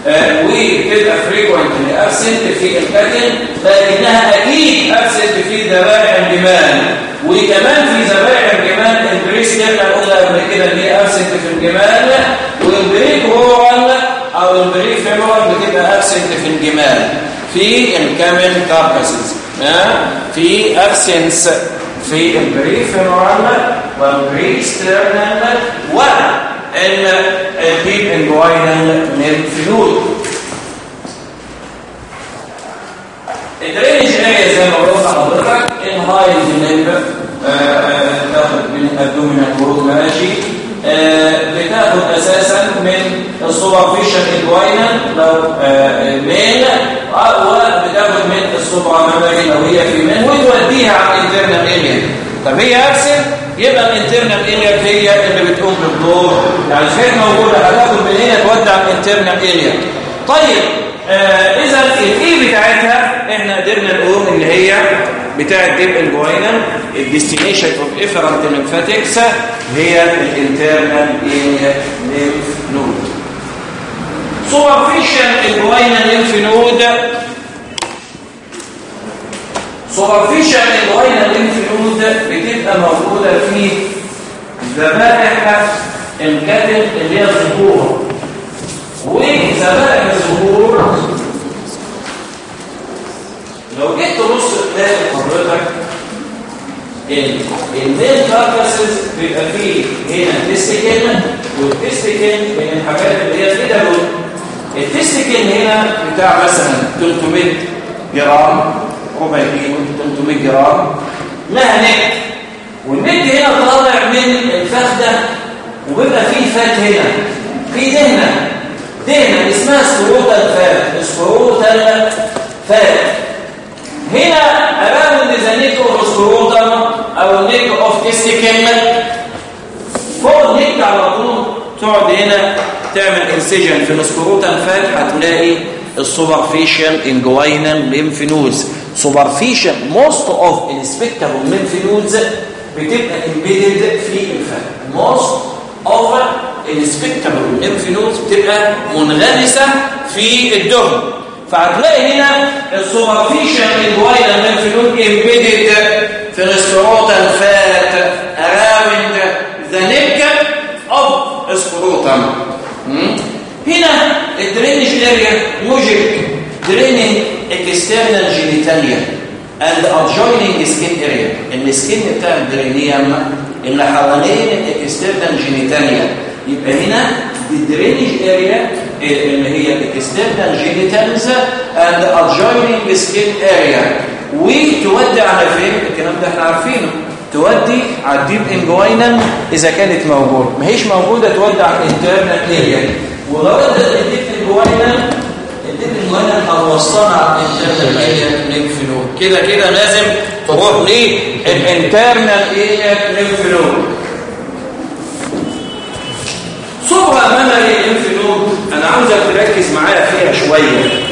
آه، وبتبقى فريكوينت ابسنت في الكتل لكنها اكيد ابسنت في ذبائح الجمال. وكمان في ذبائح الجمال البريس اللي قلنا قبل كده ان هي ابسنت في الجمال والبريك هورال او البريك فيمورال بتبقى ابسنت في الجمال. في الكامل كاركاسز في ابسنس في البريف environment والبريف البريفيرال والبريسترنال والديب انجوينال نيرفلود الدرينج اريا زي ما قلت لحضرتك الهاي جنب بتاخد من الابدومينال وورد ماشي بتاخد اساسا من السوبرفيشال انجوينال لو ميل. وبتاخد من السوبر ميموري لو هي في ميل. وتوديها على الانترنال اريا طب هي ابسنت يبقى الانترنال اريا هي اللي بتقوم بالدور. يعني فين موجوده هتاخد من هنا تودع الانترنال اريا طيب، آه اذا الايه بتاعتها؟ احنا قدرنا نقول ان هي بتاعه ديب انجوينال الديستنيشن اوف افرنت ليمفاتكس هي الانترنال area lymph node superficial inguinal lymph node superficial inguinal lymph node بتبقى موجوده في ذبائح الكتل اللي هي الظهور. وذبائح الظهور؟ لو جيت تبص تلاقي حضرتك الميل كاركاسز بيبقى فيه هنا تستيكن والتستيكن من الحاجات اللي هي كده التستيكن هنا بتاع مثلا 300 جرام ربع كيلو 300 جرام لها نت والنت هنا طالع من الفخده وبيبقى فيه فات هنا في دهنه دهنه اسمها سكروتال فات سكروتال فات هنا اراوند ذا نيك اوف سكروتال او النيك اوف تستيكن فوق النيك على طول تقعد هنا تعمل انسجن في السكروتال فات هتلاقي السوبرفيشال inguinal lymph nodes superficial most of inspectable lymph nodes بتبقى embedded في الفات موست اوف السبكتابل ليمف نودز بتبقى منغمسه في الدهن فهتلاقي هنا السوبرفيشال انجوينال ليمف نود امبيدد في السكروتال فات اراوند ذا نيك اوف سكروتال هنا الدرينج اريا يوجد دريننج اكسترنال جينيتاليا اند adjoining سكين اريا السكين بتاع الدرينيوم اللي حوالين الاكسترنال جينيتاليا يبقى هنا الدرينج اريا اللي هي الاكسترنال جينيتالز اند adjoining سكين اريا وتودي على فين الكلام ده احنا عارفينه تودي على الديب انجوينال اذا كانت موجوده ما هيش موجوده تودي على الانترنال اريا ولو انت الديب انجوينال الديب انجوينال هتوصلنا على الانترنال اريا لينف نود كده كده لازم تروح للانترنال اريا لينف نود صورة ميموري انا عاوزك تركز معايا فيها شويه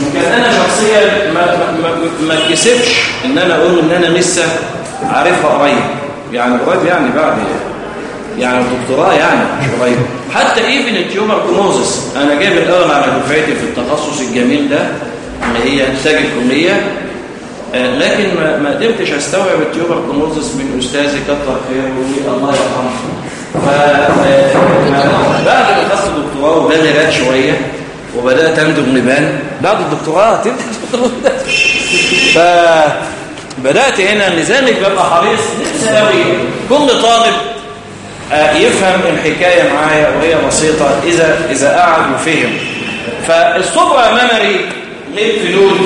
يمكن انا شخصيا ما ما ما اتكسفش ان انا اقول ان انا لسه عارفها قريب. يعني قريب يعني بعد يعني الدكتوراه يعني مش قريب. حتى ايفن التيومر كونوزس انا جايب الاول على دفعتي في التخصص الجميل ده، اللي هي انتاج الكليه لكن ما قدرتش استوعب التيوبر كونوزس من استاذي كتر خيره، الله يرحمه. بعد ما خدت الدكتوراه وبالي رات شويه وبدات اندم لبان بعد الدكتوراه ف بدات هنا لذلك ببقى حريص. نفسي قوي كل طالب يفهم الحكايه معايا وهي بسيطه اذا اذا قعد وفهم فالسوبرا ميموري للفلود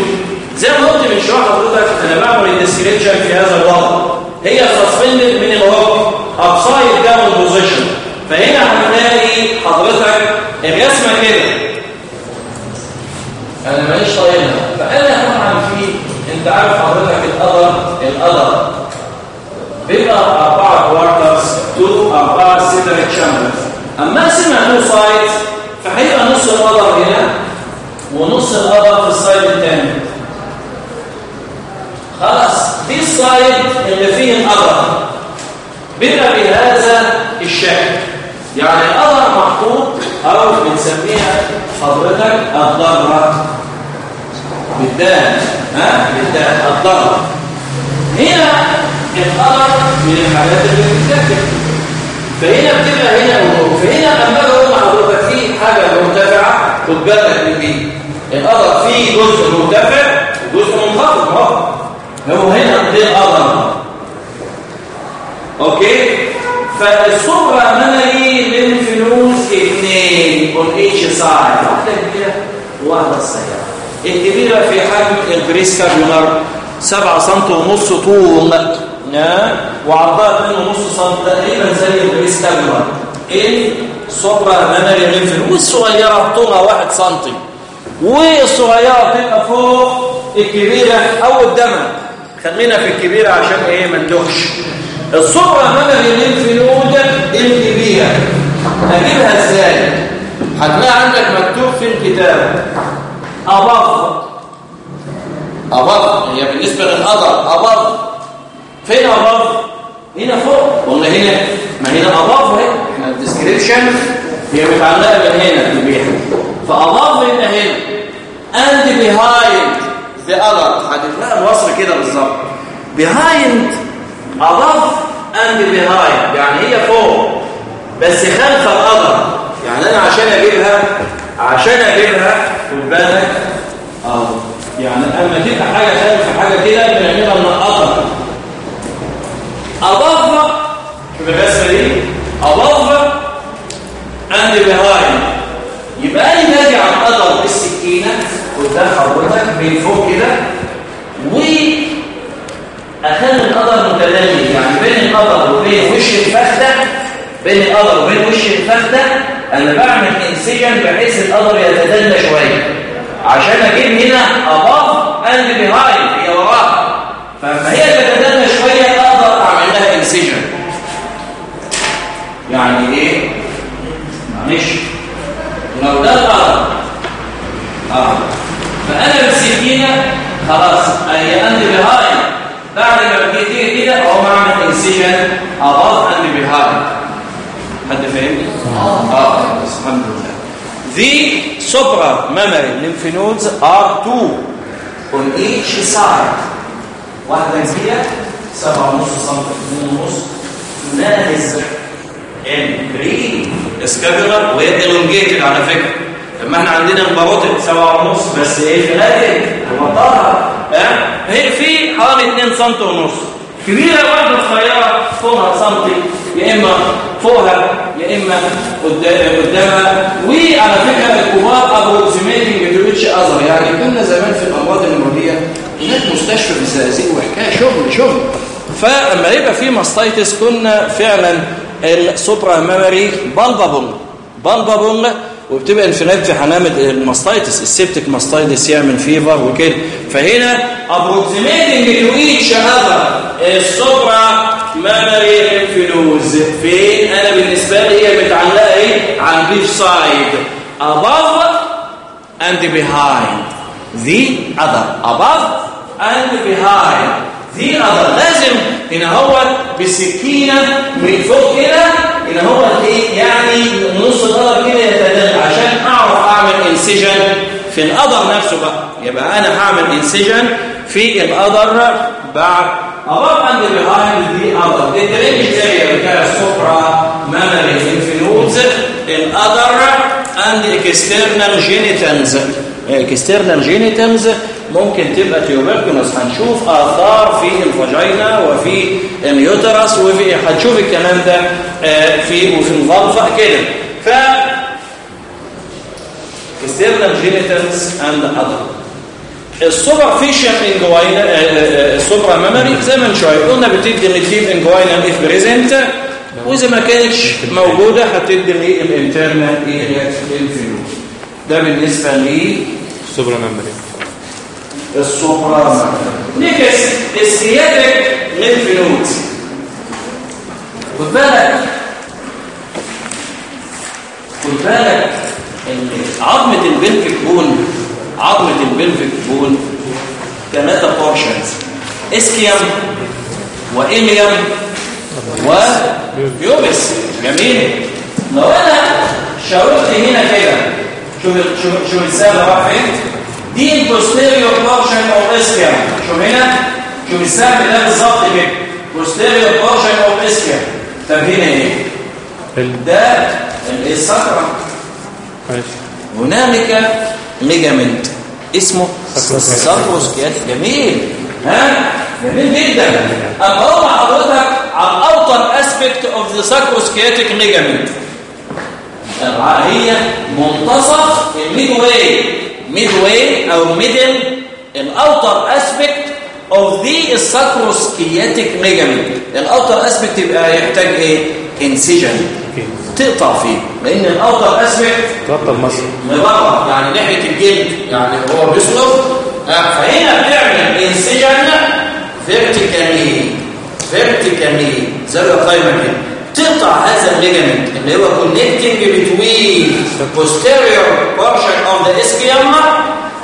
زي ما قلت من شويه حضرتك انا بعمل الديسكريبشن في هذا الوضع. هي سسبندد من الوقت. ابسايد داون بوزيشن فهنا هتلاقي حضرتك الرسمه كده انا ماليش طايلها فانا طبعا في انت عارف حضرتك القدر القدر بيبقى أربعة كوارترز تو أربعة سيبريت شامبرز أما سمع نو سايد فهيبقى نص القدر هنا. ونص القدر في السايد الثاني. خلاص دي السايد اللي فيه القدر بيبقى بهذا الشكل. يعني القدر محطوط، أو بنسميها حضرتك الضرة بالدال، ها؟ بالدال الضرة هنا القدر من الحاجات اللي بتتذكر فهنا بتبقى هنا وهو فهنا لما اقول لحضرتك في حاجه مرتفعه خد بالك من دي القدر فيه جزء مرتفع وجزء منخفض اهو هو هنا دي الأضر أوكي؟ فالصبرة ممري للفلوس اثنين، on each side. واحدة كبيرة وواحدة صغيرة. الكبيرة في حجم البريس كابيولار 7 سم ونص طول وعرضها 2 ونص سم تقريبا زي البريس كابيولار الصبرة ممري للفلوس والصغيرة طولها 1 سم والصغيرة تبقى فوق. الكبيرة أو قدامها خلينا في الكبيرة عشان ايه ما ندوخش الصورة ممري للفلود الكبيرة. أجيبها ازاي هتلاقي عندك مكتوب في الكتاب. أبض أبض هي بالنسبة للأضر أبض فين أبض هنا فوق ولا هنا ما هنا أبض اهي احنا الديسكريبشن هي متعلقة من هنا البيحة فأبض هنا هنا and behind. The other. هتلاقي الوصف كده بالظبط behind. Above. And behind. يعني هي فوق بس خلف الأذر يعني أنا عشان أجيبها عشان أجيبها خد بالك. اه يعني أما تبقى حاجة خلف حاجة كده بنعملها من الأذر above شوف دي above and behind يبقى أنا باجي على الأذر بالسكينة قدام حضرتك، من فوق كده. و اخلي القدر متدلي يعني بين القدر وبين وش الفخده بين القدر وبين وش الفخده انا بعمل انسجن بحيث القدر يتدلى شويه عشان اجيب هنا above and behind هي وراها فلما هي تتدلى شويه اقدر اعمل لها انسجن يعني ايه معلش. لو ده القدر اه فانا بالسكينه خلاص. هي and behind بعد ما بتيجي كده اهو بعمل انسجن above and behind حد فاهمني؟ اه الحمد لله. The supramammary lymph nodes are two. On each side واحدة كبيرة سبعة ونص سم اثنين ونص تنافس البري اسكابيولار وهي elongated على فكرة لما احنا عندنا الباروتيد سبعة ونص بس ايه فلاتد ومطارها ها هي في حوالي 2 سم ونص. كبيرة واحدة صغيرة فوقها سم يا اما فوقها يا اما قدامها. وعلى فكرة الكبار ابروكسيميتنج بتويتش اذر يعني كنا زمان في الامراض النمرودية هناك مستشفى في الزقازيق وحكايه شغل شغل فاما يبقى في ماستايتس كنا فعلا السوبرا ميموري بالبابل بالبابل وبتبقى انفلات في حنامة الماستايتس السيبتك ماستايتس يعمل فيفر وكده. فهنا ابروكسيميتنج تو ايتش اذر السوبرا ميموري انفلوز فين؟ انا بالنسبه لي هي متعلقه ايه على البيف سايد. Above and behind. The other. Above and behind. The other. لازم هنا هو بسكينه من فوق كده هنا هو ايه يعني نص القدر كده يتدل عشان اعرف اعمل انسجن في القدر نفسه بقى. يبقى انا هعمل انسجن في القدر بعد. above and behind the other الدرينج area بتاع السفرة مامري انفلوز القدر and external genitals. External genitals ممكن تبقى تيوبركلوس هنشوف آثار في الفاجينا وفي اليوترس وفي هنشوف الكلام ده في وفي الغلفة كده ف external genitals and other السوبر فيشن انجوينا السوبر ميموري زي ما شويه قلنا بتدي الديب انجوينا اف بريزنت واذا ما كانتش موجوده هتدي الانترنال اريا انفلوز ده بالنسبه لي سوبرا ميموري السوبرا نيكس السيادك للفلوز خد بالك خد بالك عظمه البلفيك بون عظمه البلفيك بون ثلاثه بورشنز اسكيوم واليوم ويوبس جميل لو انا شاورت هنا كده شوف شوف شوف السهم راح فين دي البوستيريور بورشن او اسكيوم شوف هنا شوف السهم ده بالظبط كده بوستيريور بورشن او اسكيوم طب هنا ايه ده السكرة ماشي هنالك ليجامنت اسمه. ساكروسكياتيك جميل ها جميل جدا هو حضرتك على الاوتر aspect of the ساكروسكياتيك ligament he منتصف الميد واي ميد واي O ميدل الاوتر aspect of the ساكروسكياتيك ligament الاوتر اسبكت يبقى يحتاج ايه انسجن تقطع فيه. لان الاوتر اسبكت تغطى المصر مبرر. يعني ناحيه الجلد يعني هو بيسلف فهنا بتعمل انسجن فيرتيكالي فيرتيكالي زي قايمه كده. تقطع هذا الليجمنت اللي هو connecting between posterior portion of the ischium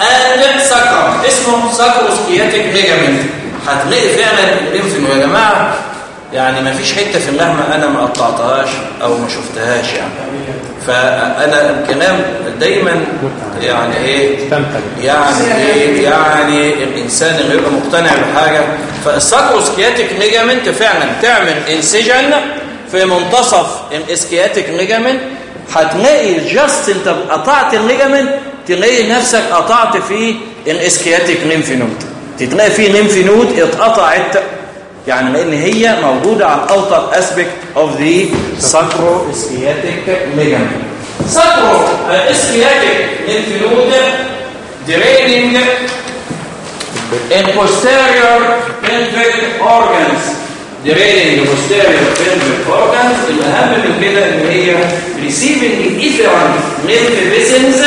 and sacrum. اسمه sacrosciatic ligament. هتلاقي فعلا الليمف يا جماعه يعني ما فيش حته في اللحمه انا ما قطعتهاش او ما شفتهاش يعني. فانا الكلام دايما يعني ايه يعني ايه يعني الانسان اللي يبقى مقتنع بحاجه فالساكروسكياتيك ليجامنت فعلا تعمل انسجن في منتصف الاسكياتيك ليجامنت هتلاقي جاست انت قطعت الليجامنت تلاقي نفسك قطعت في الاسكياتيك ليمف نود تلاقي في ليمف نود اتقطعت يعني لان هي موجوده على الاوتر aspect of the sacrosciatic ligament sacro sciatic lymph node draining in posterior pelvic organs. Draining the posterior pelvic organs الأهم من كده إن هي receiving efferent lymph vessels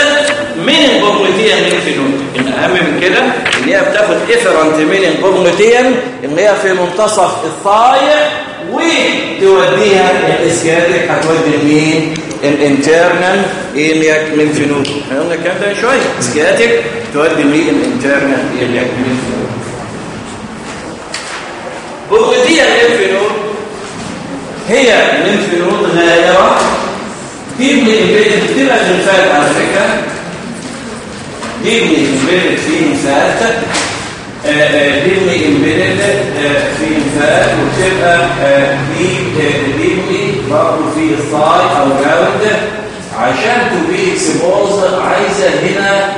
من البوبليتيان lymph node الأهم من كده إن هي بتاخد efferent من البوبليتيان اللي هي في منتصف الثاي وتوديها الاسكياتيك هتودي لمين؟ الانترنال ايلياك lymph node احنا قلنا الكلام ده شويه اسكياتيك تودي لمين؟ الانترنال ايلياك lymph node بوبليتيا الليمف نود هي الليمف نود غائرة ديبلي امبيدد بتبقى في الفات على فكرة ديبلي امبيدد في الفات ديبلي امبيدد في الفات وبتبقى ديبلي برضه في الثاي او جراوند عشان تو بي اكسبوز عايزه هنا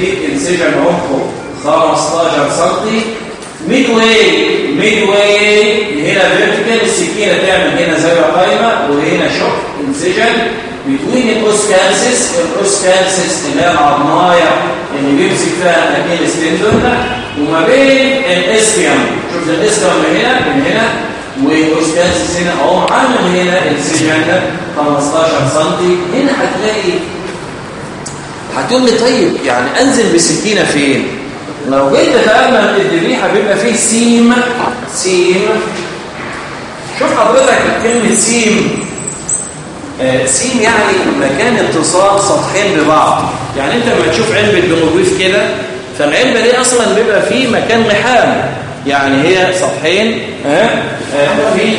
ديب انسجن عمقه 15 سم ميد واي هنا فيرتيكال السكينه تعمل هنا زاويه قايمه وهنا شوك انسجن بتوين الاوسكانسس الاوسكانسس اللي هي العظمايه اللي بيمسك فيها الاكيل ستندون وما بين الاسكيوم شوف الاسكيوم من هنا من هنا والاوسكانسس هنا اهو عامل هنا انسجن 15 سم هنا هتلاقي هتقول لي طيب يعني انزل بسكينه فين لو جيت تتأمل الذبيحة بيبقى فيه سيم سيم. شوف حضرتك كلمة سيم. آه، سيم يعني مكان اتصال سطحين ببعض. يعني انت لما تشوف علبة بنوبيف كده، فالعلبة دي اصلا بيبقى فيه مكان لحام. يعني هي سطحين، آه آه، في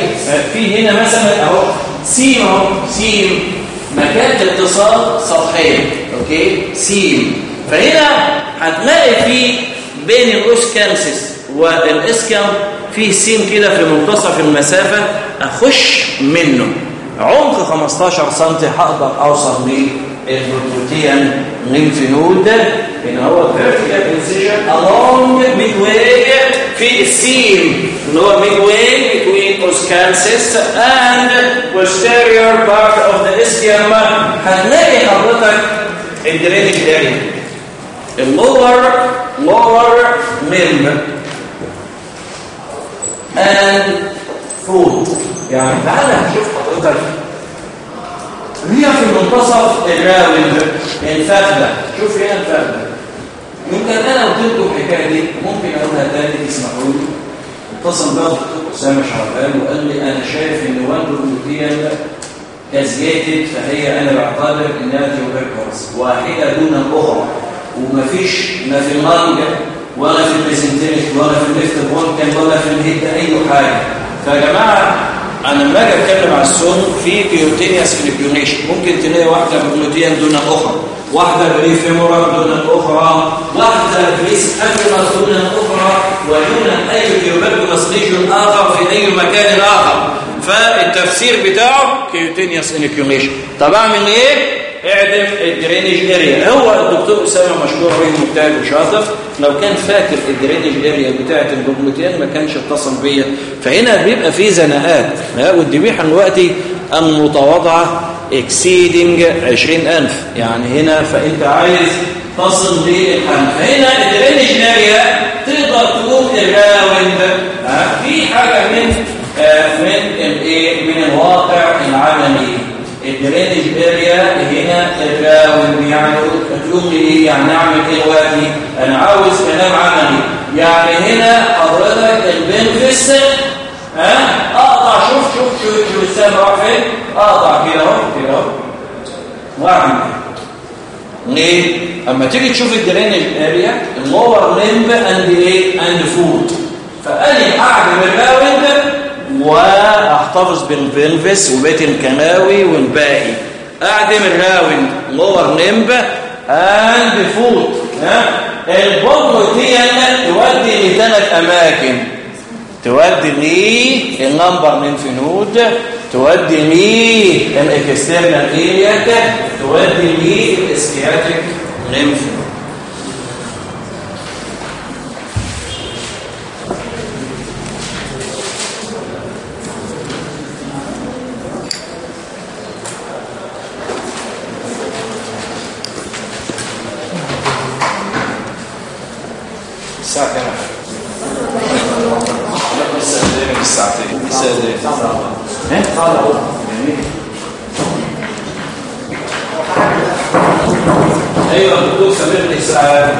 في هنا مثلا اهو سيم اهو سيم. مكان اتصال سطحين. اوكي سيم. فهنا هتلاقي في بين الاوسكانسس والاسكام في سيم كده في منتصف المسافة. اخش منه. عمق 15 سم هقدر اوصل للبروتيان ليمف نود ان هو vertical incision along midway في السيم اللي هو midway between oscanthus and posterior part of the ischium هتلاقي حضرتك الدرينج area اللور lower limb and foot. يعني تعالى نشوف حضرتك. هي في منتصف الراوند الفخذة. شوف هنا الفخذة. يمكن انا قلت لكم الحكايه دي، ممكن اقولها تاني تسمحوا لي. اتصل بقى الدكتور اسامه شعبان وقال لي انا شايف ان والده الروتين كازياتد فهي انا بعتبر انها تيوبركلوز واحده دون الاخرى ومفيش لا في اللنج ولا في الميزنتريك ولا في الليفت فولكان ولا في الهيد اي حاجه فيا جماعه انا لما اجي اتكلم على السون في كيوتينياس كليبيونيشن ممكن تلاقي واحده بجلوتين دون الاخرى واحده بريفيمورال دون الاخرى واحده بريس افرمس دون الاخرى ودون اي كيوبركولاس ليجن اخر في اي مكان اخر فالتفسير بتاعه كيوتينياس انكيونيشن طب اعمل ايه اعدم الدرينج اريا هو الدكتور اسامه مشكور قوي مجتهد وشاطر. لو كان فاكر الدرينج اريا بتاعه الدوجمتين ما كانش اتصل بيا. فهنا بيبقى في زنقات ها، والذبيحه دلوقتي المتواضعه اكسيدنج 20000 يعني هنا فانت عايز تصل للحل فهنا الدرينج اريا تقدر تقوم الراوند في حاجه من من الايه من الواقع. الدرينج اريا هنا الراوند يعني تقول يعني اعمل ايه دلوقتي انا عاوز كلام عملي. يعني هنا حضرتك البنفس ها؟ اقطع شوف شوف شوف شوف السهم راح فين؟ اقطع كده اهو كده اهو واعمل ليه؟ اما تيجي تشوف الدرينج اريا اللور ليمب اند ايه اند فوت فاني اعمل الراوند واحتفظ بالفلفس وبيت الكناوي والباقي. اعدم الراوند لور ليمب اند فوت ها؟ البوبروتين تودي لثلاث اماكن تودي لي النمبر لينف نود تودي لي الاكسترنال ايلياك تودي لي الاسكياتيك لينف نود الساعة كام؟ لسه قدامي الساعتين لسه قدامي ها؟ جميل ايوه الدكتور سمير لي الساعة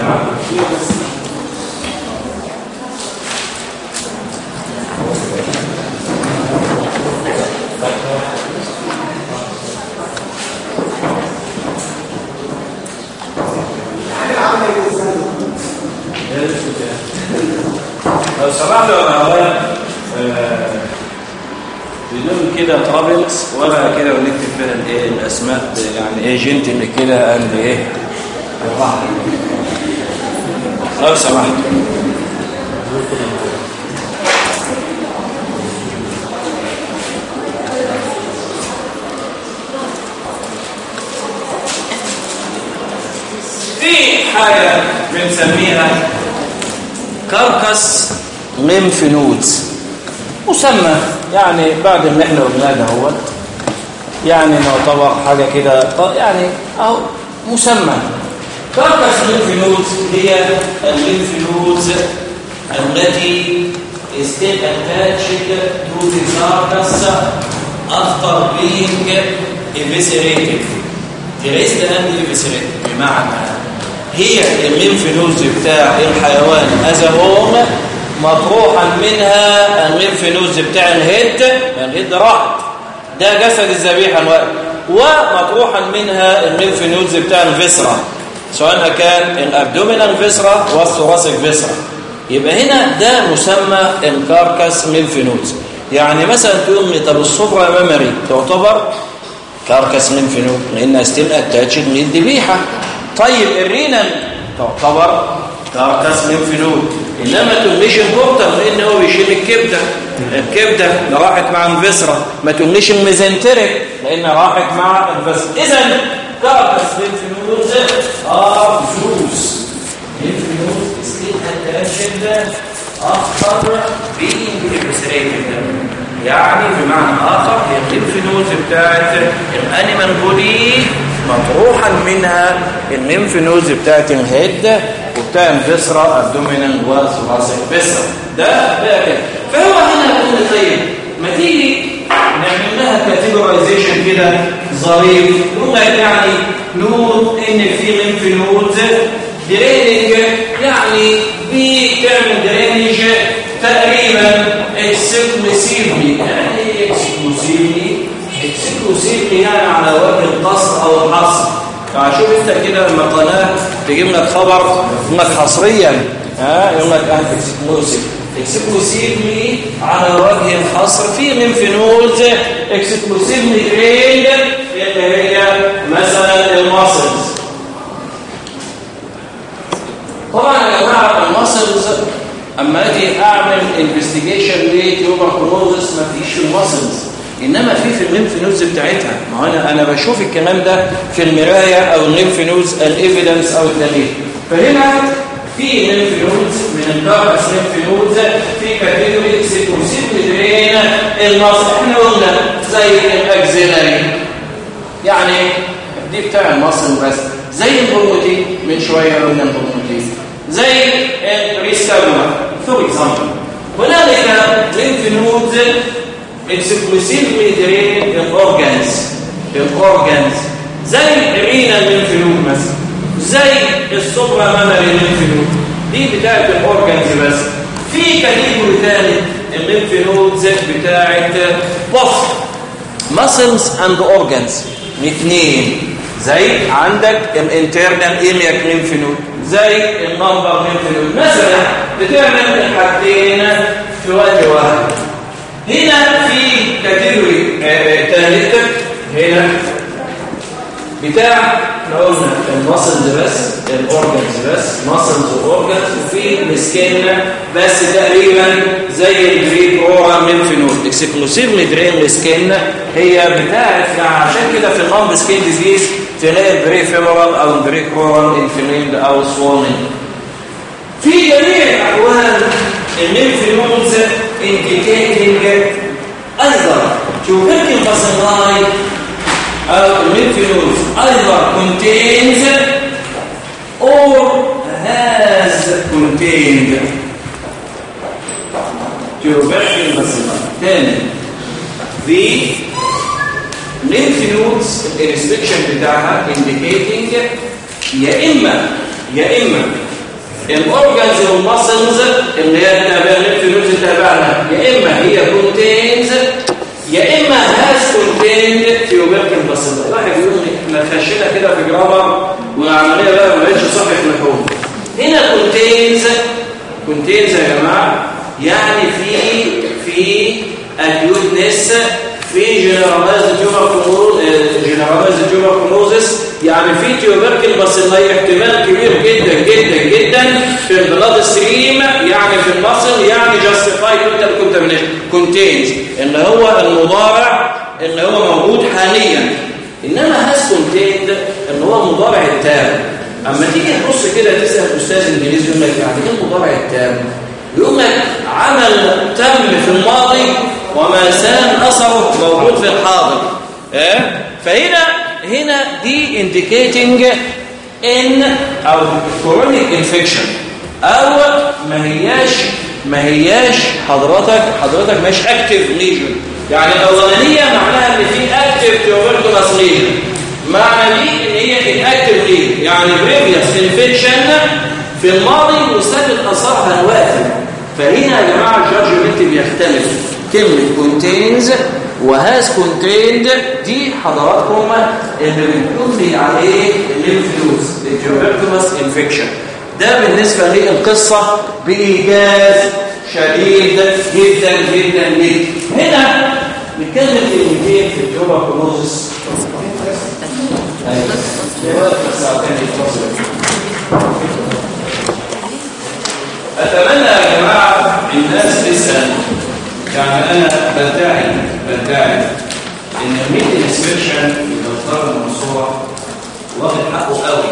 لو سمحت يا اخوان بدون كده ترابلز ولا كده ونكتب فيها الايه الاسماء يعني ايه جنتل كده اند ايه لو سمحت في حاجه بنسميها كاركس ليمف نودز مسمى يعني بعد ما احنا قلناه دهوت يعني نعتبر حاجه كده. يعني اهو مسمى. كاركس ليمف هي الليمف التي still attached to the carcass after being eviscerated. Dressed and eviscerated. بمعنى هي الليمف بتاع الحيوان از هوم مطروحا منها الليمف نودز بتاع الهيد الهيد راحت. ده جسد الذبيحه الوقت ومطروحا منها الليمف نودز بتاع الفيسرا سواء كان الابدومينال فيسرا والثوراسيك فيسرا يبقى هنا ده مسمى الكاركاس ليمف نودز يعني مثلا تقول لي، طب الصفرة ميموري تعتبر كاركاس ليمف نود لانها ستيل اتاتشد للذبيحه طيب، الرينال تعتبر كاركاس ليمف نود انما تقوليش البورتر لان هو بيشيل الكبده الكبده راحت مع الفيسرا ما تقوليش الميزنتريك لان راحت مع الفيسرا اذا كاركاس ليمف نود ار فلوس ليمف نود ستيل اتاتشد اخطر بينج يعني بمعنى آخر هي الليمف نودز بتاعت الانيمال بودي مطروحا منها الليمف نودز بتاعت الهيد وبتاع الفيسرا ابدومينال وثوراسيك فيسرا ده بقى كده. فهو هنا يقول طيب، ما تيجي نعمل لها كاتيجورايزيشن كده ظريف. يقول يعني نود ان في ليمف نودز درينج يعني بتعمل درينج تقريبا اكسكلوسيفلي يعني اكسكلوسيفلي اكسكلوسيفلي يعني على وجه القصر او الحصر. يعني شوف انت كده لما قناه تجيب لك خبر، يقول لك حصريا. ها، يقول لك ان اكسكلوسيف اكسكلوسيفلي على وجه الحصر. في ليمف نودز اكسكلوسيفلي تريند اللي هي مثلا الماسلز طبعا يا جماعه الماسلز اما اجي اعمل انفستيجيشن لتيوبركلوزس ما فيش في الماسلز انما في في الليمف نودز بتاعتها. ما هو انا انا بشوف الكلام ده في المرايه او الليمف نودز الايفيدنس او الدليل. فهنا في ليمف نودز من الكاربس ليمف نودز في كاتيجوري سيكوسيت درين المصل احنا قلنا زي الاكزيلاري يعني دي بتاع المصل بس. زي البروموتين من شويه قلنا البروموتين زي الريستابولا فور اكزامبل هنالك ليمف نودز exclusively drain الاورجانز الاورجانز زي الرينال ليمف مثلا زي السوبرا مامري ليمف دي بتاعت الاورجانز بس. في كاتيجوري ثاني الليمف نودز بتاعت بص muscles and organs. الاثنين. زي عندك الانترنال ايمياك ليمف زي النمبر ليمف مثلا بتعمل الحاجتين في وقت واحد. هنا في كاتيجوري ثالثه هنا بتاع احنا قلنا الماسلز بس الاورجنز بس ماسلز واورجنز وفي السكين بس تقريبا زي الجريك اورال ليمف نود اكسكلوسيفلي درين السكين هي بتاعت عشان كده في النون سكين ديزيز تلاقي البري فيمورال او البري اورال انفليمد او سوالين في جميع الاحوال الليمف نودز indicating either tubercular bacilli or lymph either contains or has contained tubercular bacilli. Then the lymph nodes inspection بتاعها indicating يا إما يا إما الاورجنز والماسلز اللي هي التابعه الليمف التابعه يا اما هي كونتينز يا اما هاز كونتيند تيوبركل باسيل واحد يقول لي احنا خشينا كده في جرامر والعمليه بقى ما بقتش صح مفهوم هنا كونتينز كونتينز يا جماعه يعني في في اكيوتنس في جنرالايز تيوبر جنرالايز تيوبركلوزس يعني في تيوبركل باسيلاي احتمال كبير جدا جدا جدا في البلاد ستريم يعني في المصل يعني جاستيفاي كنت كونتامينيشن كونتينز اللي هو المضارع اللي هو موجود حاليا انما هاز كونتيند اللي هو المضارع التام اما تيجي تبص كده تسال استاذ انجليزي يقول لك يعني ايه المضارع التام يقول لك عمل تم في الماضي وما زال اثره موجود في الحاضر. اه؟ فهنا، هنا دي indicating in O chronic infection. او ما هياش ما هياش حضرتك حضرتك مش active lesion. يعني الاولانيه معناها ان في active tuberculous lesion. معنى دي ان هي inactive lesion. يعني previous infection في الماضي وسبب اثرها الوقت فهنا يا جماعه الجادجمنت بيختلف. كلمه contains وهاز كونتيند دي حضراتكم اللي بنقول لي عليه الليمفلوز التيوبركلوس انفكشن ده بالنسبه للقصه بايجاز شديد جدا جدا جدا. هنا نتكلم كلمتين في التيوبركلوزس اتمنى يا جماعه الناس يعني انا بدعي بدعي ان الميت انسبكشن الدكتور المنصوره واخد حقه قوي.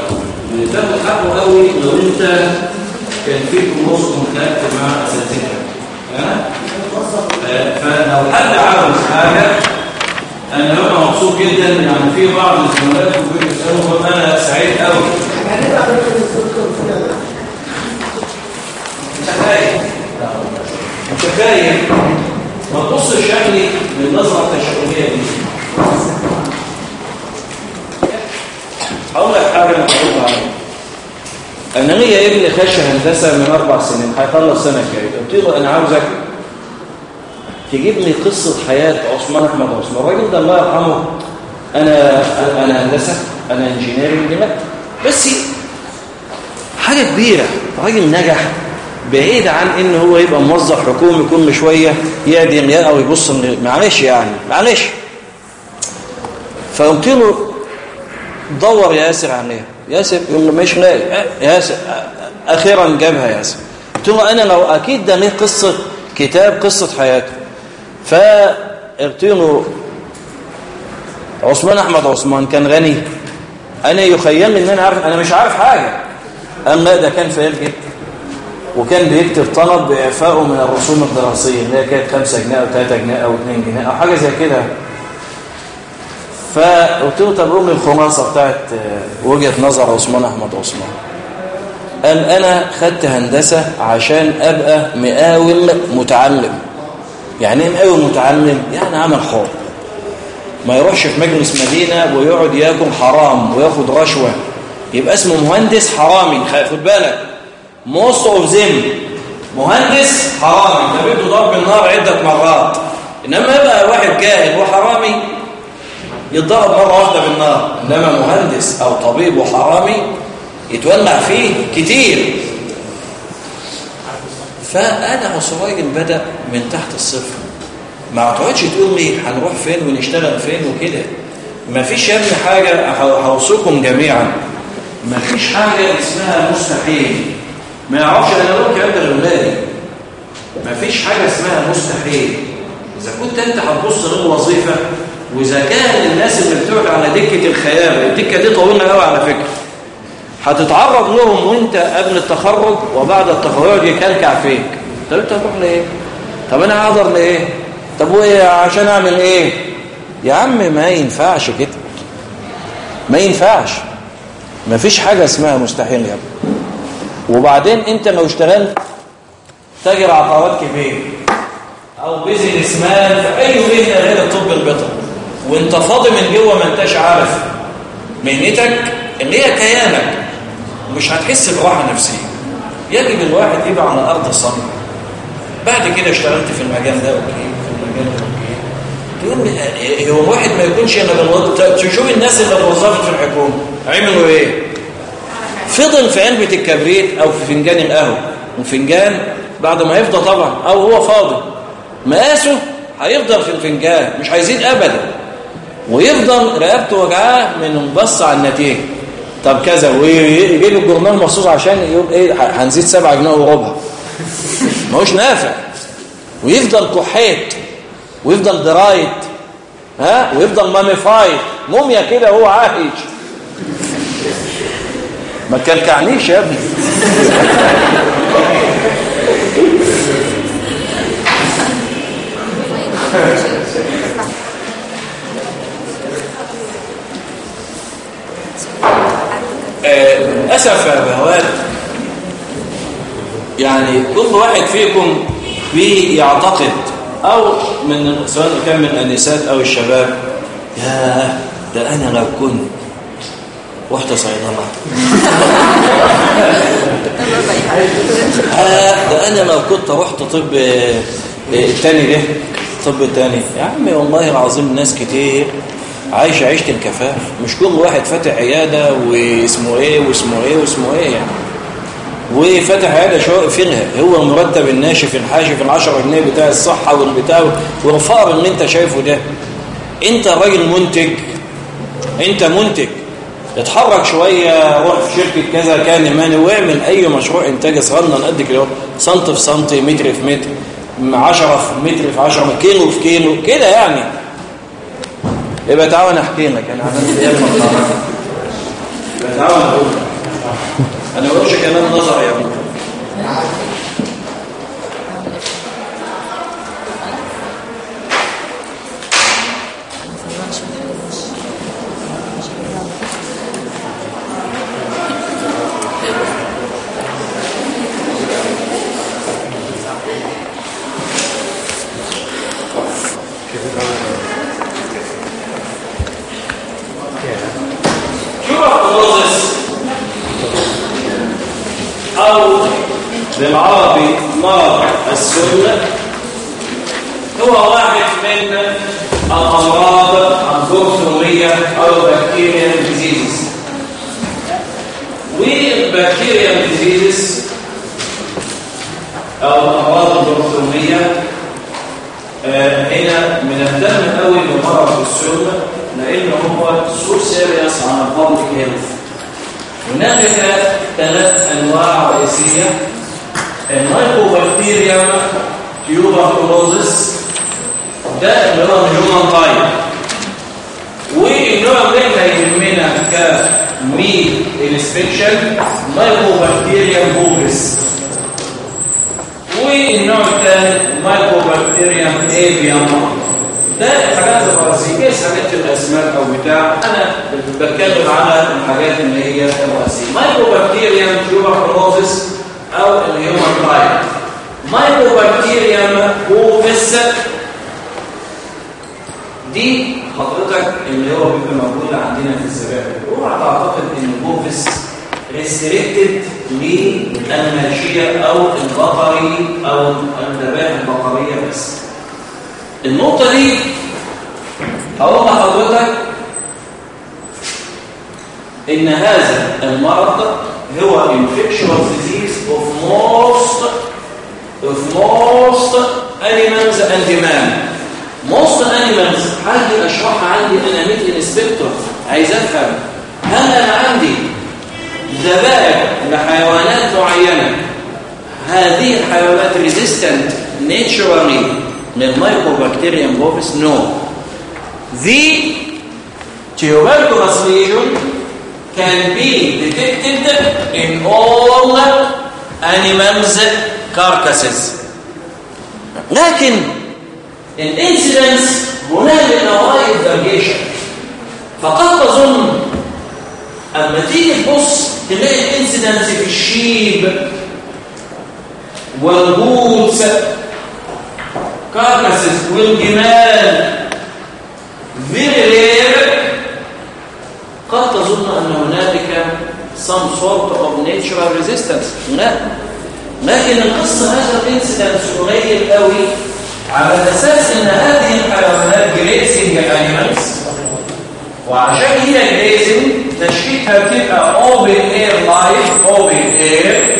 بتاخد حقه قوي، لو انت كان في كورس كونتاكت مع اساتذتك ها؟ فلو حد عاوز حاجه انا ببقى مبسوط جدا يعني في بعض الزملاء بيسالوا انا سعيد قوي. انت خايف. انت خايف. ما تبصش شكلي من بالنظره التشاؤميه دي هقول لك حاجه مفروض عليها انا ليا ابني خش هندسه من اربع سنين هيخلص سنه الجايه قلت له انا عاوزك تجيب لي قصه حياه عثمان احمد عثمان الراجل ده الله يرحمه انا انا هندسه انا انجينيرنج بس حاجه كبيره راجل نجح بعيد عن ان هو يبقى موظف حكومي كل شويه يعدي او يبص معلش يعني، معلش. فقلت له، دور ياسر عليها ياسر يقول له، مش لاقي. ياسر اخيرا جابها ياسر. قلت له انا لو اكيد ده ليه قصه كتاب قصه حياته. قلت له، عثمان احمد عثمان كان غني. انا يخيل ان انا عارف انا مش عارف حاجه قال لا، ده كان فقير جدا. وكان بيكتب طلب باعفائه من الرسوم الدراسيه اللي هي كانت 5 جنيه او 3 جنيه او 2 جنيه او حاجه زي كده. فقلت له طب قول لي الخلاصه بتاعت آه، وجهه نظر عثمان احمد عثمان. قال انا خدت هندسه عشان ابقى مقاول متعلم. يعني ايه مقاول متعلم؟ يعني عمل حر. ما يروحش في مجلس مدينه ويقعد ياكل حرام وياخد رشوه يبقى اسمه مهندس حرامي خد بالك. موست اوف ذم مهندس حرامي. ده بده ضرب النار عده مرات. انما يبقى واحد جاهل وحرامي يتضرب مره واحده بالنار انما مهندس او طبيب وحرامي يتولع فيه كتير. فانا عصراجل بدا من تحت الصفر. ما تقعدش تقول لي هنروح فين ونشتغل فين وكده. ما فيش يا ابني حاجه ه- هوصيكم جميعا. ما فيش حاجه اسمها مستحيل. ما يعرفش انا اقول الكلام ده لاولادي ما فيش حاجه اسمها مستحيل. اذا كنت انت هتبص للوظيفه واذا كان الناس اللي بتقعد على دكه الخيابه الدكه دي طويله قوي على فكره هتتعرض لهم وانت قبل التخرج وبعد التخرج يكلكع فيك طب انت هتروح لايه طب انا هحضر لايه طب وايه عشان اعمل ايه يا عم ما ينفعش كده. ما ينفعش. ما فيش حاجه اسمها مستحيل يا ابني وبعدين انت لو اشتغلت تاجر عقارات كبير او بيزنس مان في اي مهنه غير الطب البيطري. وانت فاضي من جوه ما انتش عارف مهنتك اللي هي كيانك، مش هتحس براحه نفسيه يجب الواحد يبقى على ارض صلب. بعد كده اشتغلت في المجال ده اوكي في المجال ده اوكي تقول هو الواحد ما يكونش انا بالوظيفه تشوف الناس اللي اتوظفت في الحكومه عملوا ايه فضل في علبه الكبريت او في فنجان القهوه وفنجان بعد ما يفضى طبعا او هو فاضي. مقاسه هيفضل في الفنجان، مش هيزيد ابدا ويفضل رقبته وجعاه من بص على النتيجه طب كذا ويجي له الجورنال مخصوص عشان يقول ايه هنزيد 7 جنيه وربع. ما هوش نافع. ويفضل كحيت، ويفضل درايت، ها؟ ويفضل ماميفايد موميا كده هو عايش ما تكلكعنيش يا ابني آه، للأسف يا بهوات يعني كل واحد فيكم بيعتقد أو من سواء كان من النساء أو الشباب يا ده أنا لو كنت رحت صيدلة آه، أنا لو كنت رحت طب آه، التاني ده طب التاني يا عمي والله العظيم ناس كتير عايشة عيشة الكفاف. مش كل واحد فاتح عيادة واسمه ايه واسمه ايه واسمه ايه يعني. وفتح عيادة شو فيها. هو المرتب الناشف الحاشف العشرة جنيه بتاع الصحة والبتاع والفقر اللي انت شايفه ده. انت راجل منتج. انت منتج. اتحرك شوية روح في شركة كذا، كان يماني. واعمل اي مشروع انتاج صغنن؟ قد كده سنت في سنت، متر في متر، عشرة في متر في عشرة، كيلو في كيلو، كده يعني. يبقى تعالى انا احكي لك انا عملت ايه المطار يبقى تعالى اقول لك. انا ما كلام نظري يا ابني ذبائح لحيوانات معينة. هذه الحيوانات resistant naturally. للمايكوبكتيريم بوفيس no the tuberculous lesion can be detected in all animals carcasses. لكن الانسيدنس هناك نوعية فاريشن فقد تظن اما تيجي تبص تلاقي الانسيدنس في الشيب والبوتس كاركاسس والجمال very rare قد تظن ان هنالك some sort of natural resistance. لا. لكن القصه هذا الانسيدنس قليل قوي على اساس ان هذه الحيوانات جريسنج انيمالز وعشان هي جريسنج تشكيلها بتبقى اوبن اير لايف اوبن اير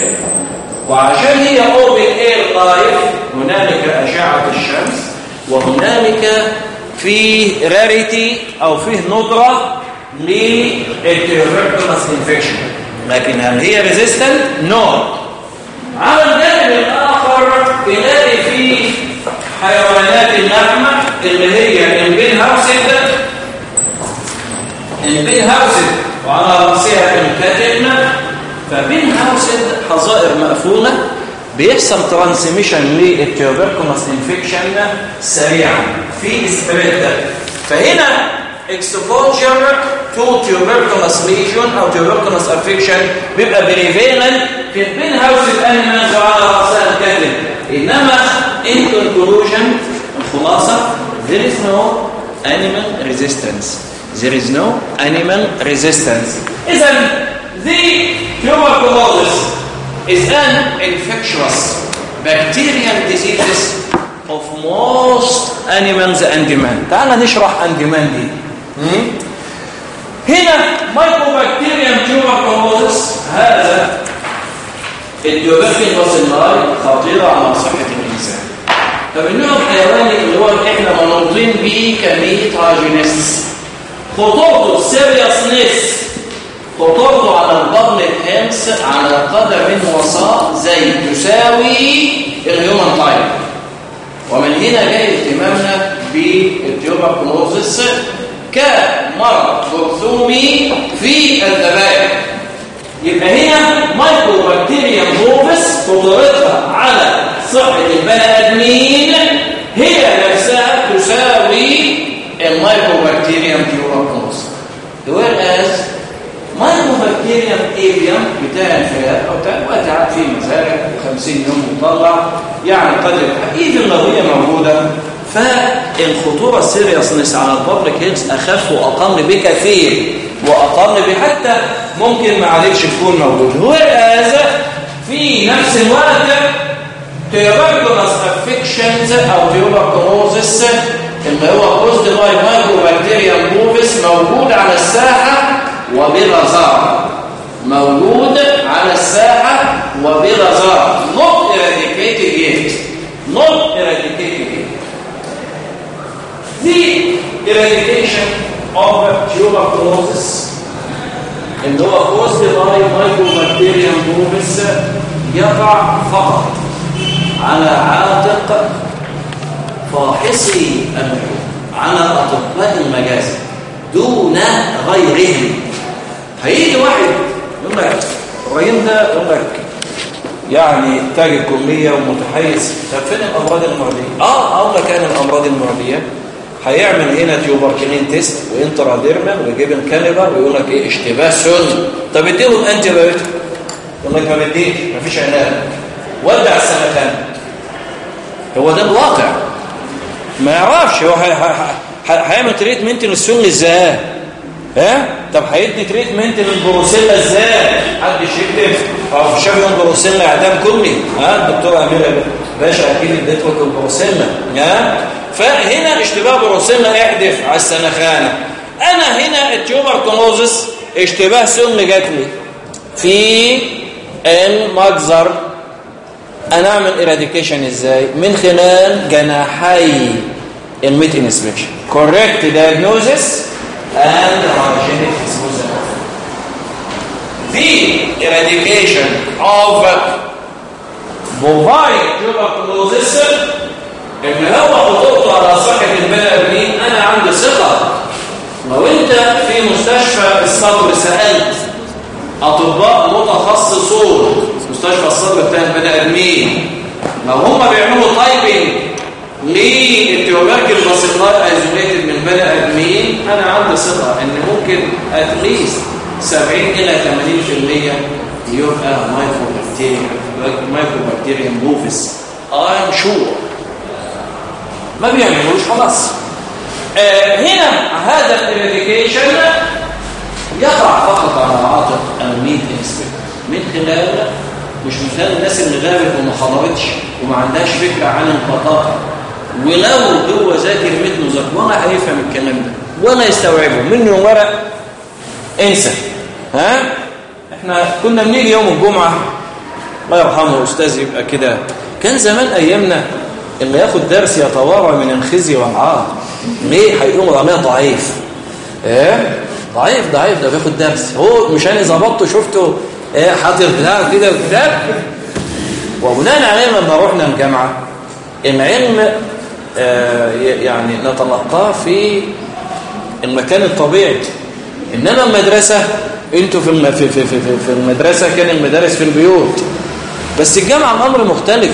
وعشان هي اوبن اير لايف هنالك اشعه الشمس وهنالك في راريتي او فيه ندره للتيوبركلوس انفكشن لكن هل هي ريزيستنت؟ نو no. على الجانب الاخر تلاقي فيه حيوانات اللحمة اللي هي البين هاوسد یعنی البين هاوسد وعلى رأسها الكاتن فبين هاوسد حظائر مقفولة بيحصل ترانسميشن للتيوبركلوس انفكشن سريعا. في سبريد فهنا exposure to tuberculous lesion O tuberculous infection بيبقى بريفيلنت في البين هاوسد انيمالز وعلى رأسها الكاتن انما in conclusion الخلاصة there is no animal resistance. There is no animal resistance إذن the tuberculosis is an infectious bacterial disease of most animals and man تعال نشرح and man دي هنا mycobacterium tuberculosis هذا التوباكين بصناي خطيرة على صحة الإنسان طب النوع الحيواني اللي هو احنا منوطين بيه كمية هاجينس خطورته سيريسنس خطورته على البطن الهمس على قدر من وساط زي تساوي الهيومن تايب ومن هنا جاي اهتمامنا بالتيوبركلوزس كمرض جرثومي في الذبائح يبقى هنا مايكروبكتيريا بوفس خطورتها على صحة البني آدمين هي نفسها تساوي المايكروبكتيريا تيوبركلوز whereas مايكروبكتيريا ايبيوم بتاع الفئات او بتاع الوقت في مزارع 50 يوم مطلع، يعني قدر ايفن لو هي موجوده فالخطوره السيريسنس على البابليك هيلث اخف واقل بكثير واقل بحتى ممكن ما عليكش تكون موجود. هو في نفس الوقت تيوبركلوس افكشنز او تيوبركلوزس اللي هو كوزد باي مايكروبكتيريا بوفيس موجود على الساحه وبغزاره موجود على الساحه وبغزاره not eradicated yet. Not eradicated yet. The eradication of tuberculosis اللي هو كوزد باي مايكروبكتيريا بوفيس يقع فقط على عاتق فاحصي الحكم على اطباء المجازي دون غيرهم هيجي واحد يقول لك الراجل ده يقول لك، يعني تاج الكلية ومتحيز، طب فين الأمراض المعدية؟ آه، أقول لك أنا الأمراض المعدية. هيعمل هنا تيوبركلين تيست وانتراديرمال ويجيب كاليبر ويقول لك ايه اشتباه سن طب اديهم انتي بايوتيك يقول لك ما بديش مفيش علاج. ودع السنه السنتين هو ده الواقع. ما يعرفش هو هيعمل تريتمنت للسن ازاي ها؟ طب هيدي تريتمنت للبروسيلا ازاي حد يكتب او في شافيون بروسيلا اعدام كلي ها؟ الدكتور امير باشا اكيد اديت لك البروسيلا. ها؟ فهنا اشتباه بروسيلا احدف على السنخانه انا هنا التيوبركلوزس اشتباه سن جات لي. في المجزر انا اعمل ايراديكيشن ازاي من خلال جناحي الميت انسبكشن correct diagnosis and hygienic disposal. The eradication of bovine tuberculosis ان هو خطوطه على صحه البني ادمين انا عندي ثقه لو انت في مستشفى الصدر سالت اطباء متخصصون. مستشفى الصدر بتاع البني ادمين لو هم بيعملوا تايبنج للتيوبركل باسيلاي ايزوليتد من بني ادمين انا عندي ثقه ان ممكن اتليست 70 الى 80% يبقى مايكرو بكتيريا مايكرو بكتيريا موفيس ايم شور ما بيعملوش، خلاص. آه، هنا هذا الاريديكيشن يقع فقط على عاتق الميت من خلال مش من خلال الناس اللي غابت وما حضرتش وما عندهاش فكره عن البطاقه ولو هو ذاكر مثله ذاك ولا هيفهم الكلام ده، ولا يستوعبه. منه ورق انسى ها؟ احنا كنا بنيجي يوم الجمعه الله يرحمه استاذ يبقى كده. كان زمان ايامنا اللي ياخد درس يتوارى من الخزي والعار. ليه؟ هيقوم رميه ضعيف. ايه ضعيف ضعيف، ده بياخد درس. هو مش انا ظبطته شفته ايه حاطط بتاع كده كتاب وبناء عليه لما رحنا الجامعه العلم، آه يعني نتلقاه في المكان الطبيعي. انما المدرسه انتوا في في في في المدرسه كان المدارس في البيوت. بس الجامعه الامر مختلف.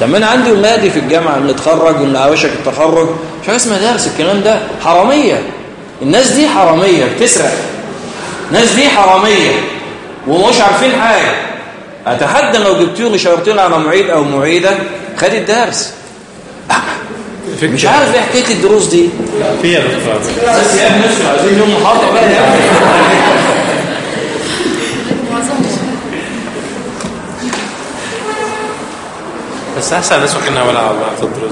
طب انا عندي ولادي في الجامعه اللي اتخرج واللي على التخرج. مش حاجه اسمها درس، الكلام ده حراميه الناس دي حراميه بتسرق. الناس دي حراميه ومش عارفين حاجه اتحدى لو لي شاورتين على معيد او معيده خد الدرس. مش عارف ايه حكايه الدروس دي. في يا دكتور. بس يا ابني نفسه عايزين يوم محاضره بقى. يا ابني بس احسن الناس فاكرينها بلعب على الدروس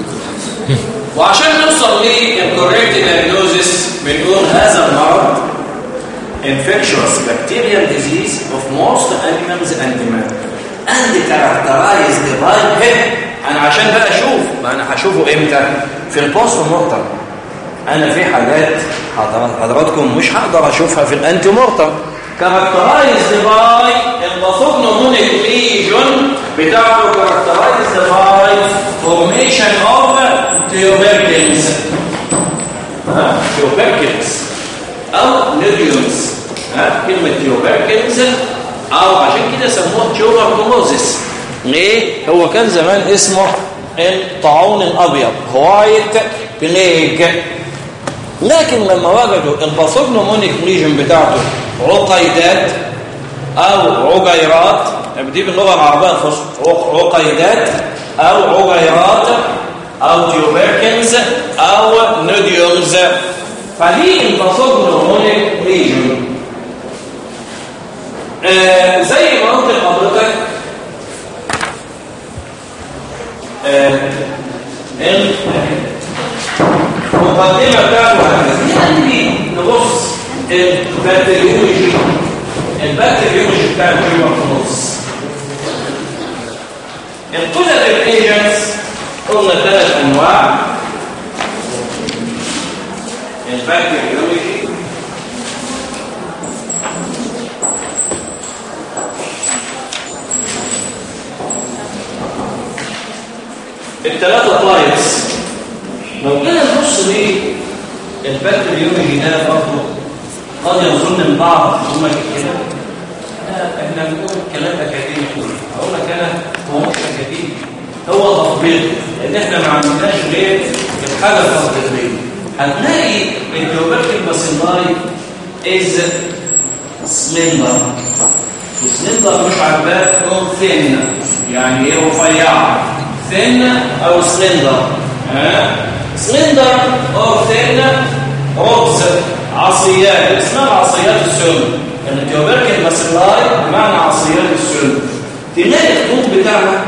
دي وعشان نوصل للكوريكت دايجنوزس بنقول هذا المرض infectious bacterial disease of most animals and man and characterized by انا عشان بقى اشوف ما انا هشوفه امتى في البوست مورتم انا في حاجات حضراتكم مش هقدر اشوفها في الانتي مورتم characterized by الباثوجنومونيك ليجون بتاعته characterized by formation of tuberculins ها tuberculins او نيديومز ها كلمه tuberculins او عشان كده سموه tuberculosis ليه هو كان زمان اسمه الطاعون الابيض وايت بليج لكن لما وجدوا الباثوجنومونيك ليجن بتاعته عقيدات او عجيرات دي باللغه العربيه الفصحى عقيدات او عجيرات او تيوبركنز او نوديومز فدي الباثوجنومونيك ليجن آه زي ما قلت لحضرتك آه ال- بتاعته هكذا عندي نبص البكتيريولوجي البكتيريولوجي بتاع التيوبركلوز الكوزاتيف ايجنتس قلنا ثلاث انواع البكتيريولوجي الثلاثة تايبس لو جينا نبص للبكتيريولوجي ده برضه قد يظن البعض هم كده احنا بنقول الكلام اكاديمي كله اقول لك انا هو مش اكاديمي هو تطبيق لان احنا ما عندناش غير الحاجه التطبيقيه هتلاقي التوبركل باسيلاي از سلندر وسلندر مش عارفاه تكون ثين يعني ايه رفيعه ثين او سلندر ها؟ سلندر او ثين ربز عصيات اسمها عصيات السم ان التوبركل باسيلاي بمعنى عصيات السم تلاقي الخطوط بتاعها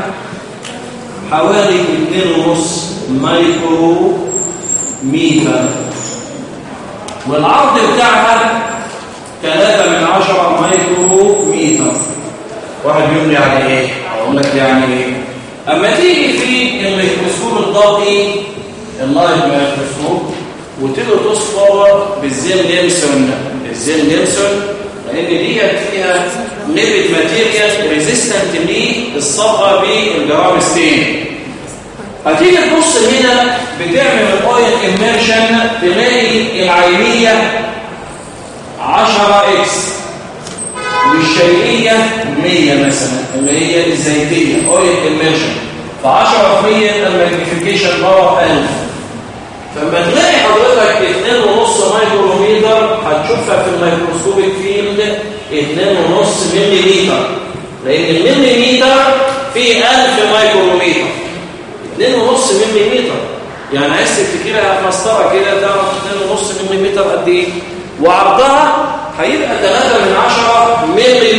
حوالي 2.5 مايكرو ميتر والعرض بتاعها 3 من 10 مايكرو متر واحد يقول لي يعني ايه اقول لك يعني ايه اما تيجي في الميكروسكوب الضوئي اللايف ميكروسكوب وتيجي تصفر بالزين نيلسون. الزين نيلسون لان ديت فيها ليبيد ماتيريال ريزيستنت للصبغه بالجرام ستين هتيجي تبص هنا بتعمل الاويل اميرشن تلاقي العينيه 10 اكس والشيئيه 100 مثلا اللي هي الزيتيه اويل اميرشن ف 10 في 100 الماجنيفيكيشن باور 1000 فلما تلاقي حضرتك 2.5 مايكرومتر هتشوفها في الميكروسكوبيك فيلد 2.5 ملي لان المليمتر فيه 1000 مايكرومتر 2.5 ملم يعني عايز تفتكرها مسطره كده تعرف 2.5 ملم قد ايه وعرضها هيبقى 3 من 10 ملم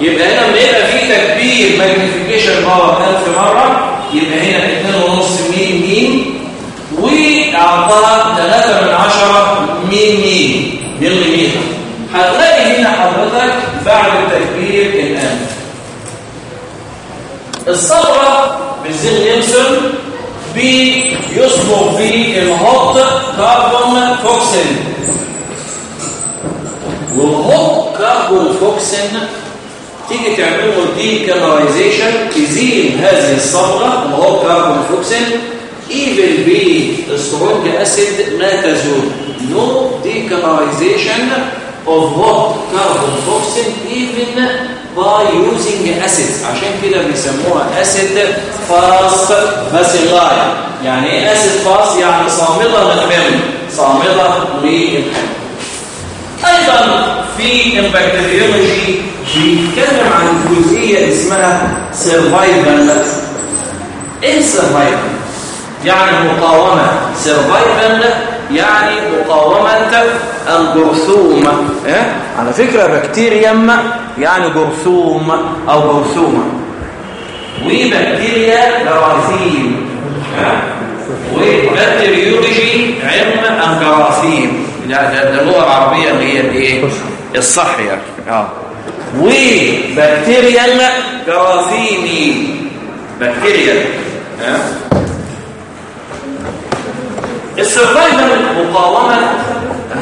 يبقى هنا لما يبقى في تكبير ماجنيفيكيشن باور 1000 مره يبقى هنا 2.5 ملم وعرضها 3 من 10 ملم ملم هتلاقي هنا حضرتك بعد التكبير الأنف الصبغه بالزين نيلسون بيصبغ في الهوت كاربون فوكسين. والهوت كاربون فوكسين تيجي تعمل له دي كاناليزيشن تزيل هذه الصبغه الهوت كاربون فوكسين. ايفن بسترونج اسيد لا تزول نو دي كاناليزيشن of hot carbon toxin even by using acids عشان كده بيسموها acid fast bacilli يعني ايه acid fast يعني صامدة للحمل صامدة للحمل ايضا في البكتيريولوجي بيتكلم عن جزئية اسمها survival. ايه survival. يعني مقاومة survival يعني مقاومة الجرثومة إيه؟ على فكرة بكتيريم يعني جرثوم أو جرثومة وبكتيريا جراثيم وبكتيريولوجي علم الجراثيم ده اللغة العربية اللي هي الايه الصح يعني اه وبكتيريا جراثيمي بكتيريا. اه السرفايفل مقاومة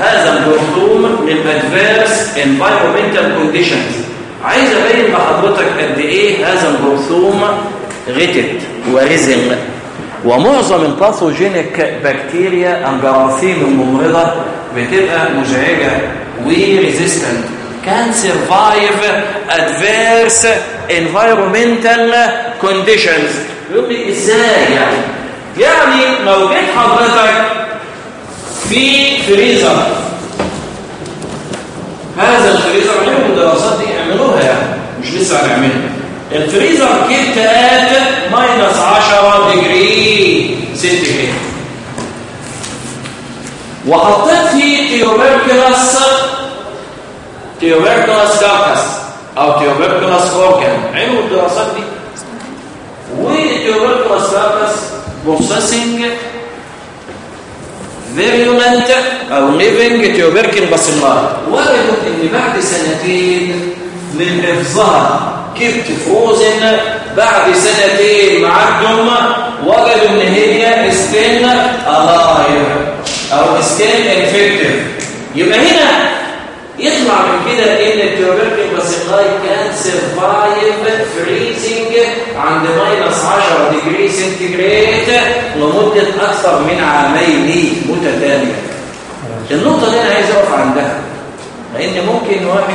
هذا الجرثوم للادفيرس environmental conditions. عايز ابين لحضرتك قد ايه هذا الجرثوم غتت ورزل ومعظم الباثوجينيك بكتيريا الجراثيم الممرضة بتبقى مزعجة وريزيستنت can survive adverse environmental conditions. يقول لي ازاي يعني؟ يعني لو جيت حضرتك في فريزر هذا الفريزر عليهم الدراسات دي اعملوها يعني مش لسه هنعملها الفريزر كيت ات ماينس 10 ديجري سنتيجريد وحطيت فيه تيوبركلس تيوبركلس كاركس او تيوبركلس اورجان عملوا الدراسات دي والتيوبركلس كاركس بروسيسنج فيريولنت او ليفنج تيوبركل باسيلاي وجدوا ان بعد سنتين من حفظها كبت فروزن بعد سنتين معدهم وجدوا ان هي ستين الايف او ستين انفكتيف يبقى هنا يطلع من كده ان التيوبركل باسيلاي كان سرفايف فريزنج عند ماينس 10 ديجري سنتيجريد لمدة أكثر من عامين متتالية. النقطة دي أنا عايز أقف عندها، لأن ممكن واحد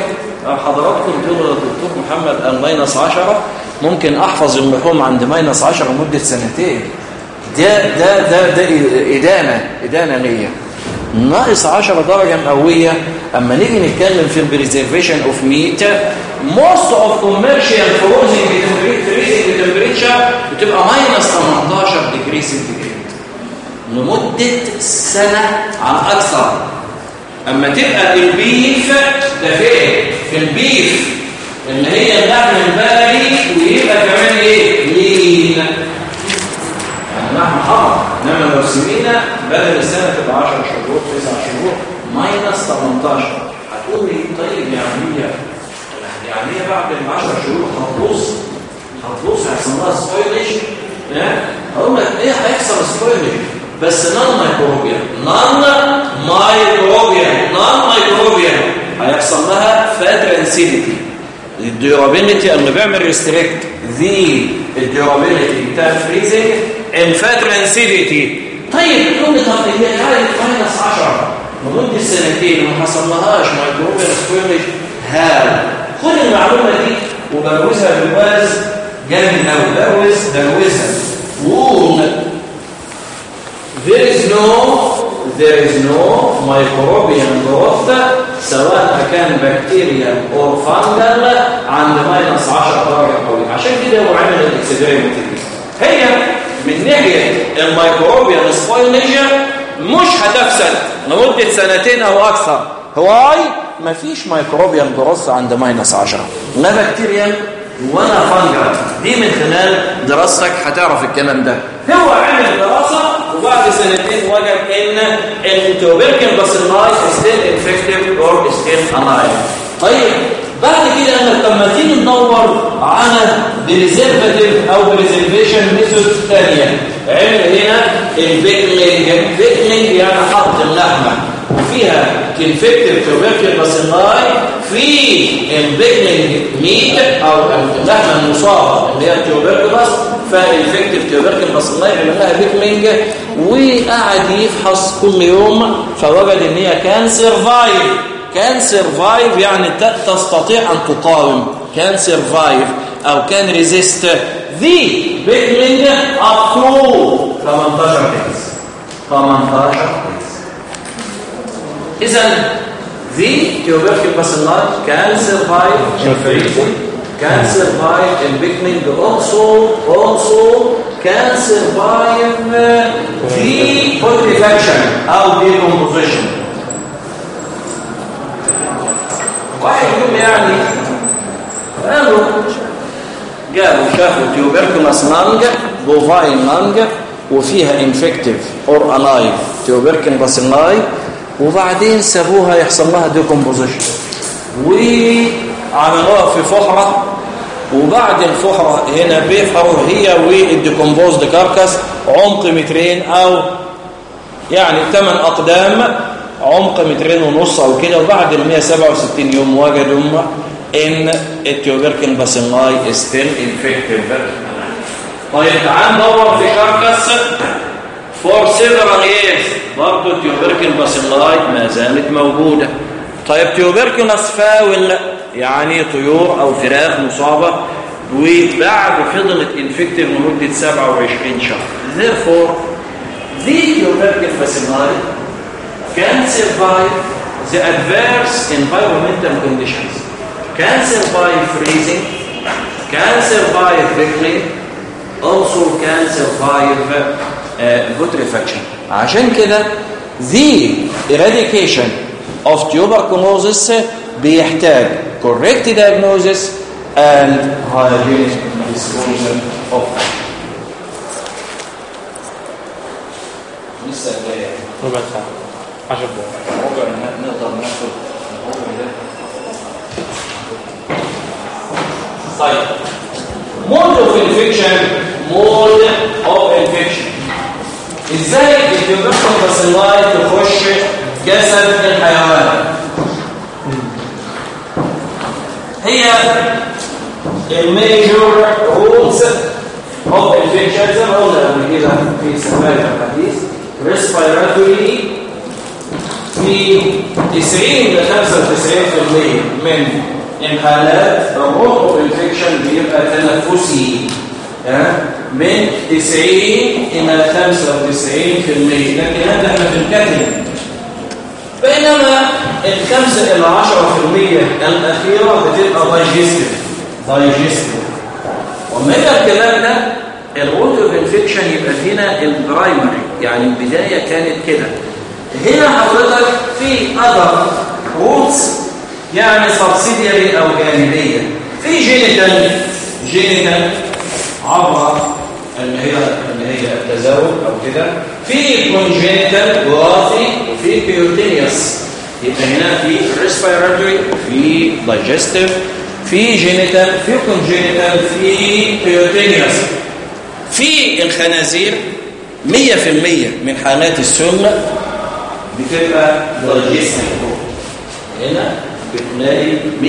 حضراتكم تقولوا يا دكتور محمد قال ماينس 10 ممكن أحفظ اللحوم عند ماينس 10 لمدة سنتين. ده ده ده ده إدانة إدانة ليا ناقص 10 درجة مئوية أما نيجي نتكلم في البريزرفيشن اوف ميت most of commercial frozen freezing temperature بتبقى ماينس 18 ديجري سنتيجريد لمدة سنة على أكثر أما تبقى البيف، ده فين؟ في البيف اللي هي اللحم الباري، ويبقى كمان ايه؟ لين يعني انما لو سمينا بدل السنه تبقى 10 شهور 9 شهور ماينس 18 هتقول لي طيب يعني هي يعني هي بعد ال 10 شهور هتبوظ هتبوظ هيحصل لها سبويلج اقول لك ايه هيحصل سبويلج بس نون مايكروبيا نون مايكروبيا نون مايكروبيا هيحصل لها فاترنسيليتي الديورابيلتي اللي بيعمل ريستريكت ذي الديورابيلتي بتاع الفريزنج الفاترنسيليتي طيب تقول لي طب هي كانت ماينس 10 لمده سنتين وما حصلهاش مايكروبيا سبويلج هذا خد المعلومه دي. وبروزها بالواز جامد قوي بروز بروزها وقول There is no there is no microbial growth سواء كان بكتيريا او فانجل عند ماينس 10 درجه قوي عشان كده هو عمل الاكسبيرمنت دي هي من ناحيه الميكروبيال سبويلج مش هتفسد لمده سنتين او اكثر هواي مفيش ميكروبيال جروث عند ماينس 10 لا بكتيريا ولا فانجل دي من خلال دراستك هتعرف الكلام ده. هو عمل دراسه وبعد سنتين وجد ان التوبركل باسيلاي ستيل انفكتيف اور ستيل الايف طيب بعد كده انا لما تيجي ندور على بريزرفاتيف او بريزرفيشن ميثود ثانيه عمل هنا البيكلينج البيكلينج يعني حط اللحمه وفيها كونفكتيف توبركل باسيلاي في البيكلينج ميت او اللحمه المصابه اللي هي التوبركلس فالفكتيف توبركل باسيلاي عمل لها بيكلينج. وقعد يفحص كل يوم فوجد ان هي كان سرفايف كان سيرفايف يعني تستطيع ان تقاوم كان سيرفايف او كان ريزيست ذي بيتمنج اب تو 18 دايز 18 اذا ذي تيوبرك باسلاج كان سيرفايف كان سيرفايف البيتمنج اوكسو اوكسو كان سيرفايف ذي بوتيفيكشن او ديكومبوزيشن واحد يقول يعني قالوا جابوا شافوا tuberculous lung, bovine lung وفيها infective or alive. tubercle bacilli وبعدين سابوها يحصل لها ديكومبوزيشن وعملوها في فحرة وبعد الفحرة هنا بيفحروا هي والديكومبوزد كاركاس عمق مترين أو يعني 8 أقدام. عمق مترين ونص أو كده، وبعد ال 167 يوم وجدوا إن التيوبركل باسيلاي ستيل انفكتيف طيب، تعال ندور في كاركاس فور سيفرال ييرز برضه التيوبركل باسيلاي ما زالت موجوده طيب تيوبركلس فاول يعني طيور او فراخ مصابه وبعد فضلت انفكتيف لمده 27 شهر. Therefore the tubercle bacilli can survive the adverse environmental conditions can survive freezing can survive pickling also can survive putrefaction عشان كده the eradication of tuberculosis بيحتاج correct diagnosis and hygienic disposal of لسه ربع ساعة 10 دقايق ربع نقدر ناخد طيب mode of infection mode of infection ازاي التيوبركل باسيلاي تخش جسد الحيوان؟ هي الميجور روتس اوف infection زي ما قلنا قبل كده في سماع الحديث ريسبيراتوري 90 ل 95% من انحالات الروت اوف انفكشن بيبقى تنفسي من 90 الى 95% لكن هذا احنا في الكتم بينما الخمسة إلى عشرة في المية الأخيرة بتبقى دايجستيف دايجستيف ومن الكلام ده الروت اوف انفكشن يبقى هنا البرايمري يعني البداية یعنی كانت كده هنا حضرتك في أذر روتس يعني سبسيدياري أو جانبية. في جينيتال جينيتال عبر اللي هي اللي هي التزاوج او كده. في كونجنتال وراثي وفي بيوتينيوس يبقى هنا في ريسبيراتوري في دايجستيف في جينيتال في كونجنتال في بيوتينيوس في الخنازير 100% من حالات السم بتبقى دايجستيف هنا بتلاقي 100%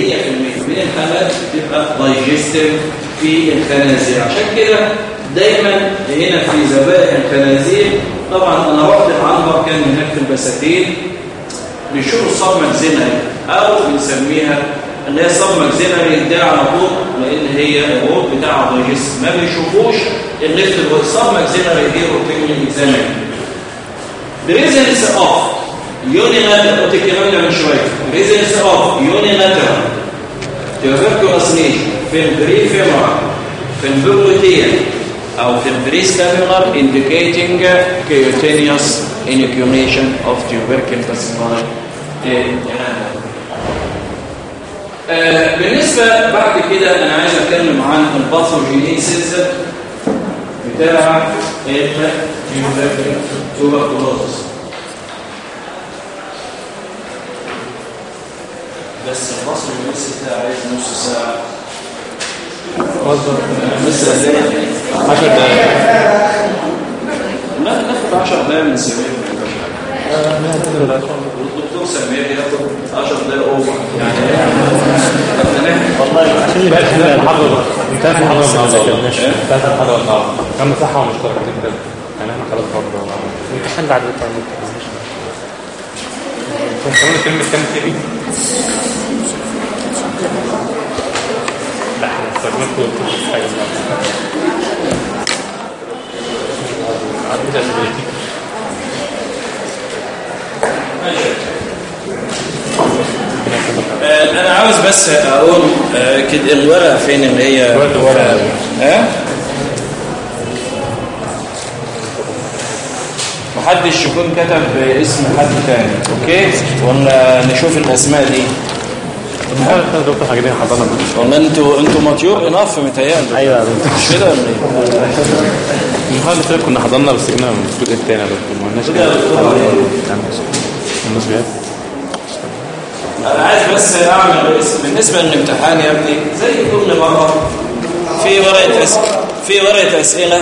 من الحالات بتبقى دايجستيف في الخنازير. عشان كده دايما هنا في ذبائح الخنازير، طبعا انا رحت العنبر كان هناك في البساتين، بيشوفوا الصدمه زينري او بنسميها اللي هي الصدمه زينري ده على طول لان هي الروت بتاع دايجست ما بيشوفوش الليفت الصدمه زينري دي روتين اكزامين بريزنس اوف يونيلاترال قلت الكلام ده من شويه بريزنس اوف يونيلاترال تيوبركلوسنيشن في البريفيمورال في البروتين او في البريس كابيولار indicating uh, cutaneous inoculation of tubercle calcified uh, بالنسبة بعد كده أنا عايز أتكلم عن الباثوجينيسيس بتاع التوبركلوزس بس الباثوجينيسيس ده عايز نص ساعة بس 10 دقايق لا ناخد 10 دقايق من سمير الدكتور سمير ياخد 10 دقايق اوفر يعني والله عشان احنا المحاضرة انتهت المحاضرة النهارده ماشي انتهت المحاضرة النهارده كان مساحة ومشتركتين كده يعني احنا خلاص برضه امتحان بعد بتاع استخدمت كل حاجة عدد أسئلتي آه، انا عاوز بس اقول كده الورقه فين اللي هي الورقة. ها محدش يكون كتب اسم حد تاني اوكي ولا نشوف الاسماء دي. دكتور حضرنا ولا انتوا انتوا ماتيور انف متهيألي. ايوه مش كده ولا ايه اللي كنا حضرنا بس جبنا من الجزء الثاني يا دكتور ما قلناش كده. الناس بيها انا عايز بس اعمل اسم بالنسبه للامتحان يا ابني زي كل مره في ورقه أس... في ورقه اسئله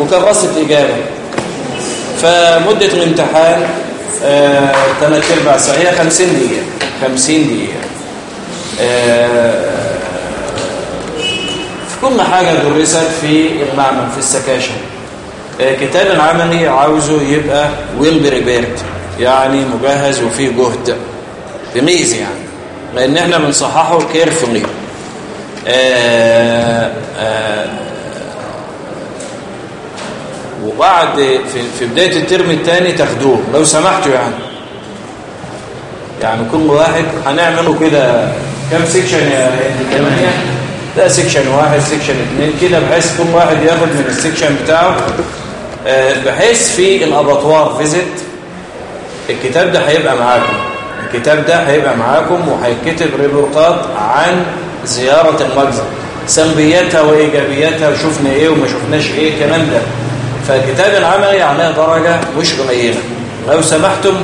وكراسه اجابه فمده الامتحان، آه... 3 ارباع ساعه هي 50 دقيقه 50 دقيقه آه... كل حاجه درست في المعمل في السكاشن. كتاب العملي عاوزه يبقى ويل بريبيرد يعني مجهز وفيه جهد. بميز يعني. لان احنا بنصححه كيرفولي وبعد في, في بدايه الترم الثاني تاخدوه. لو سمحتوا يعني. يعني كل واحد هنعمله كده. كم سيكشن يا ثمانية ده سيكشن واحد سيكشن اثنين كده بحيث كل واحد ياخد من السيكشن بتاعه. بحيث في الاباطوار فيزيت الكتاب ده هيبقى معاكم. الكتاب ده هيبقى معاكم وهيكتب ريبورتات عن زيارة المجزر سلبياتها وإيجابياتها وشفنا إيه وما شفناش إيه الكلام ده. فالكتاب العملي عليه درجة مش قليلة. لو سمحتم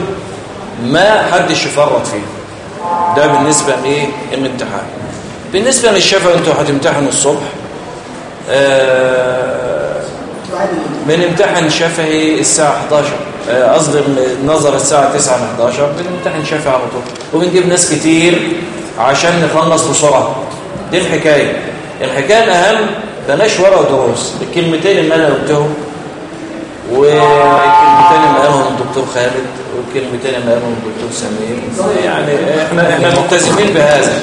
ما حدش يفرط فيه. ده بالنسبة للامتحان. بالنسبة للشفا انتوا هتمتحنوا الصبح. آه بنمتحن شفهي الساعة 11 آه، قصدي النظر الساعة 9 ل 11 بنمتحن شفهي على طول. وبنجيب ناس كتير عشان نخلص بسرعة. دي الحكاية. الحكاية الأهم بلاش ورق ودروس الكلمتين اللي أنا قلتهم والكلمتين اللي قالهم الدكتور خالد والكلمتين اللي قالهم الدكتور سمير. يعني احنا احنا ملتزمين بهذا.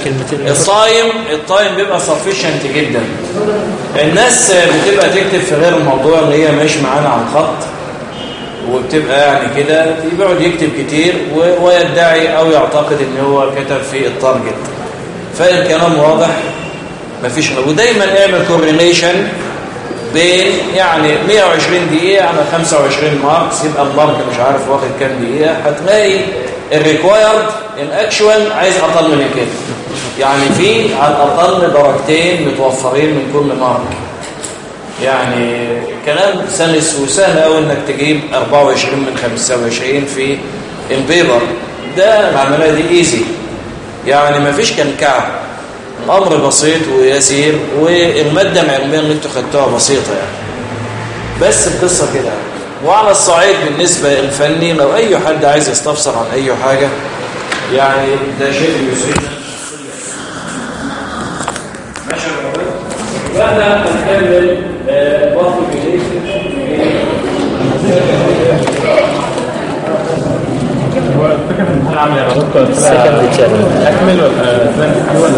الصايم الطايم بيبقى سفيشنت جدا. الناس بتبقى تكتب في غير الموضوع اللي هي مش معانا على الخط، وبتبقى يعني كده بيقعد يكتب كتير ويدعي او يعتقد ان هو كتب في التارجت فالكلام واضح، مفيش. ودايما اعمل كورليشن بين يعني 120 دقيقة على 25 ماركس يبقى المارك مش عارف واخد كام دقيقة هتلاقي الريكوايرد الاكشوال عايز اقل من كده يعني في على الاقل درجتين متوفرين من كل مارك يعني كلام سلس وسهل قوي انك تجيب 24 من 25 في البيبر ده العمليه دي ايزي يعني ما فيش كان كعب الامر بسيط، ويسير والماده العلميه اللي انتوا خدتوها بسيطه يعني. بس القصه كده. وعلى الصعيد بالنسبه الفني، لو اي حد عايز يستفسر عن اي حاجه يعني ده شيء يسعدنا ماشي يا رب. فاحنا هنكمل برضه جديد. هو الفكره في الامتحان عامل ايه؟ السكن اكمل ولا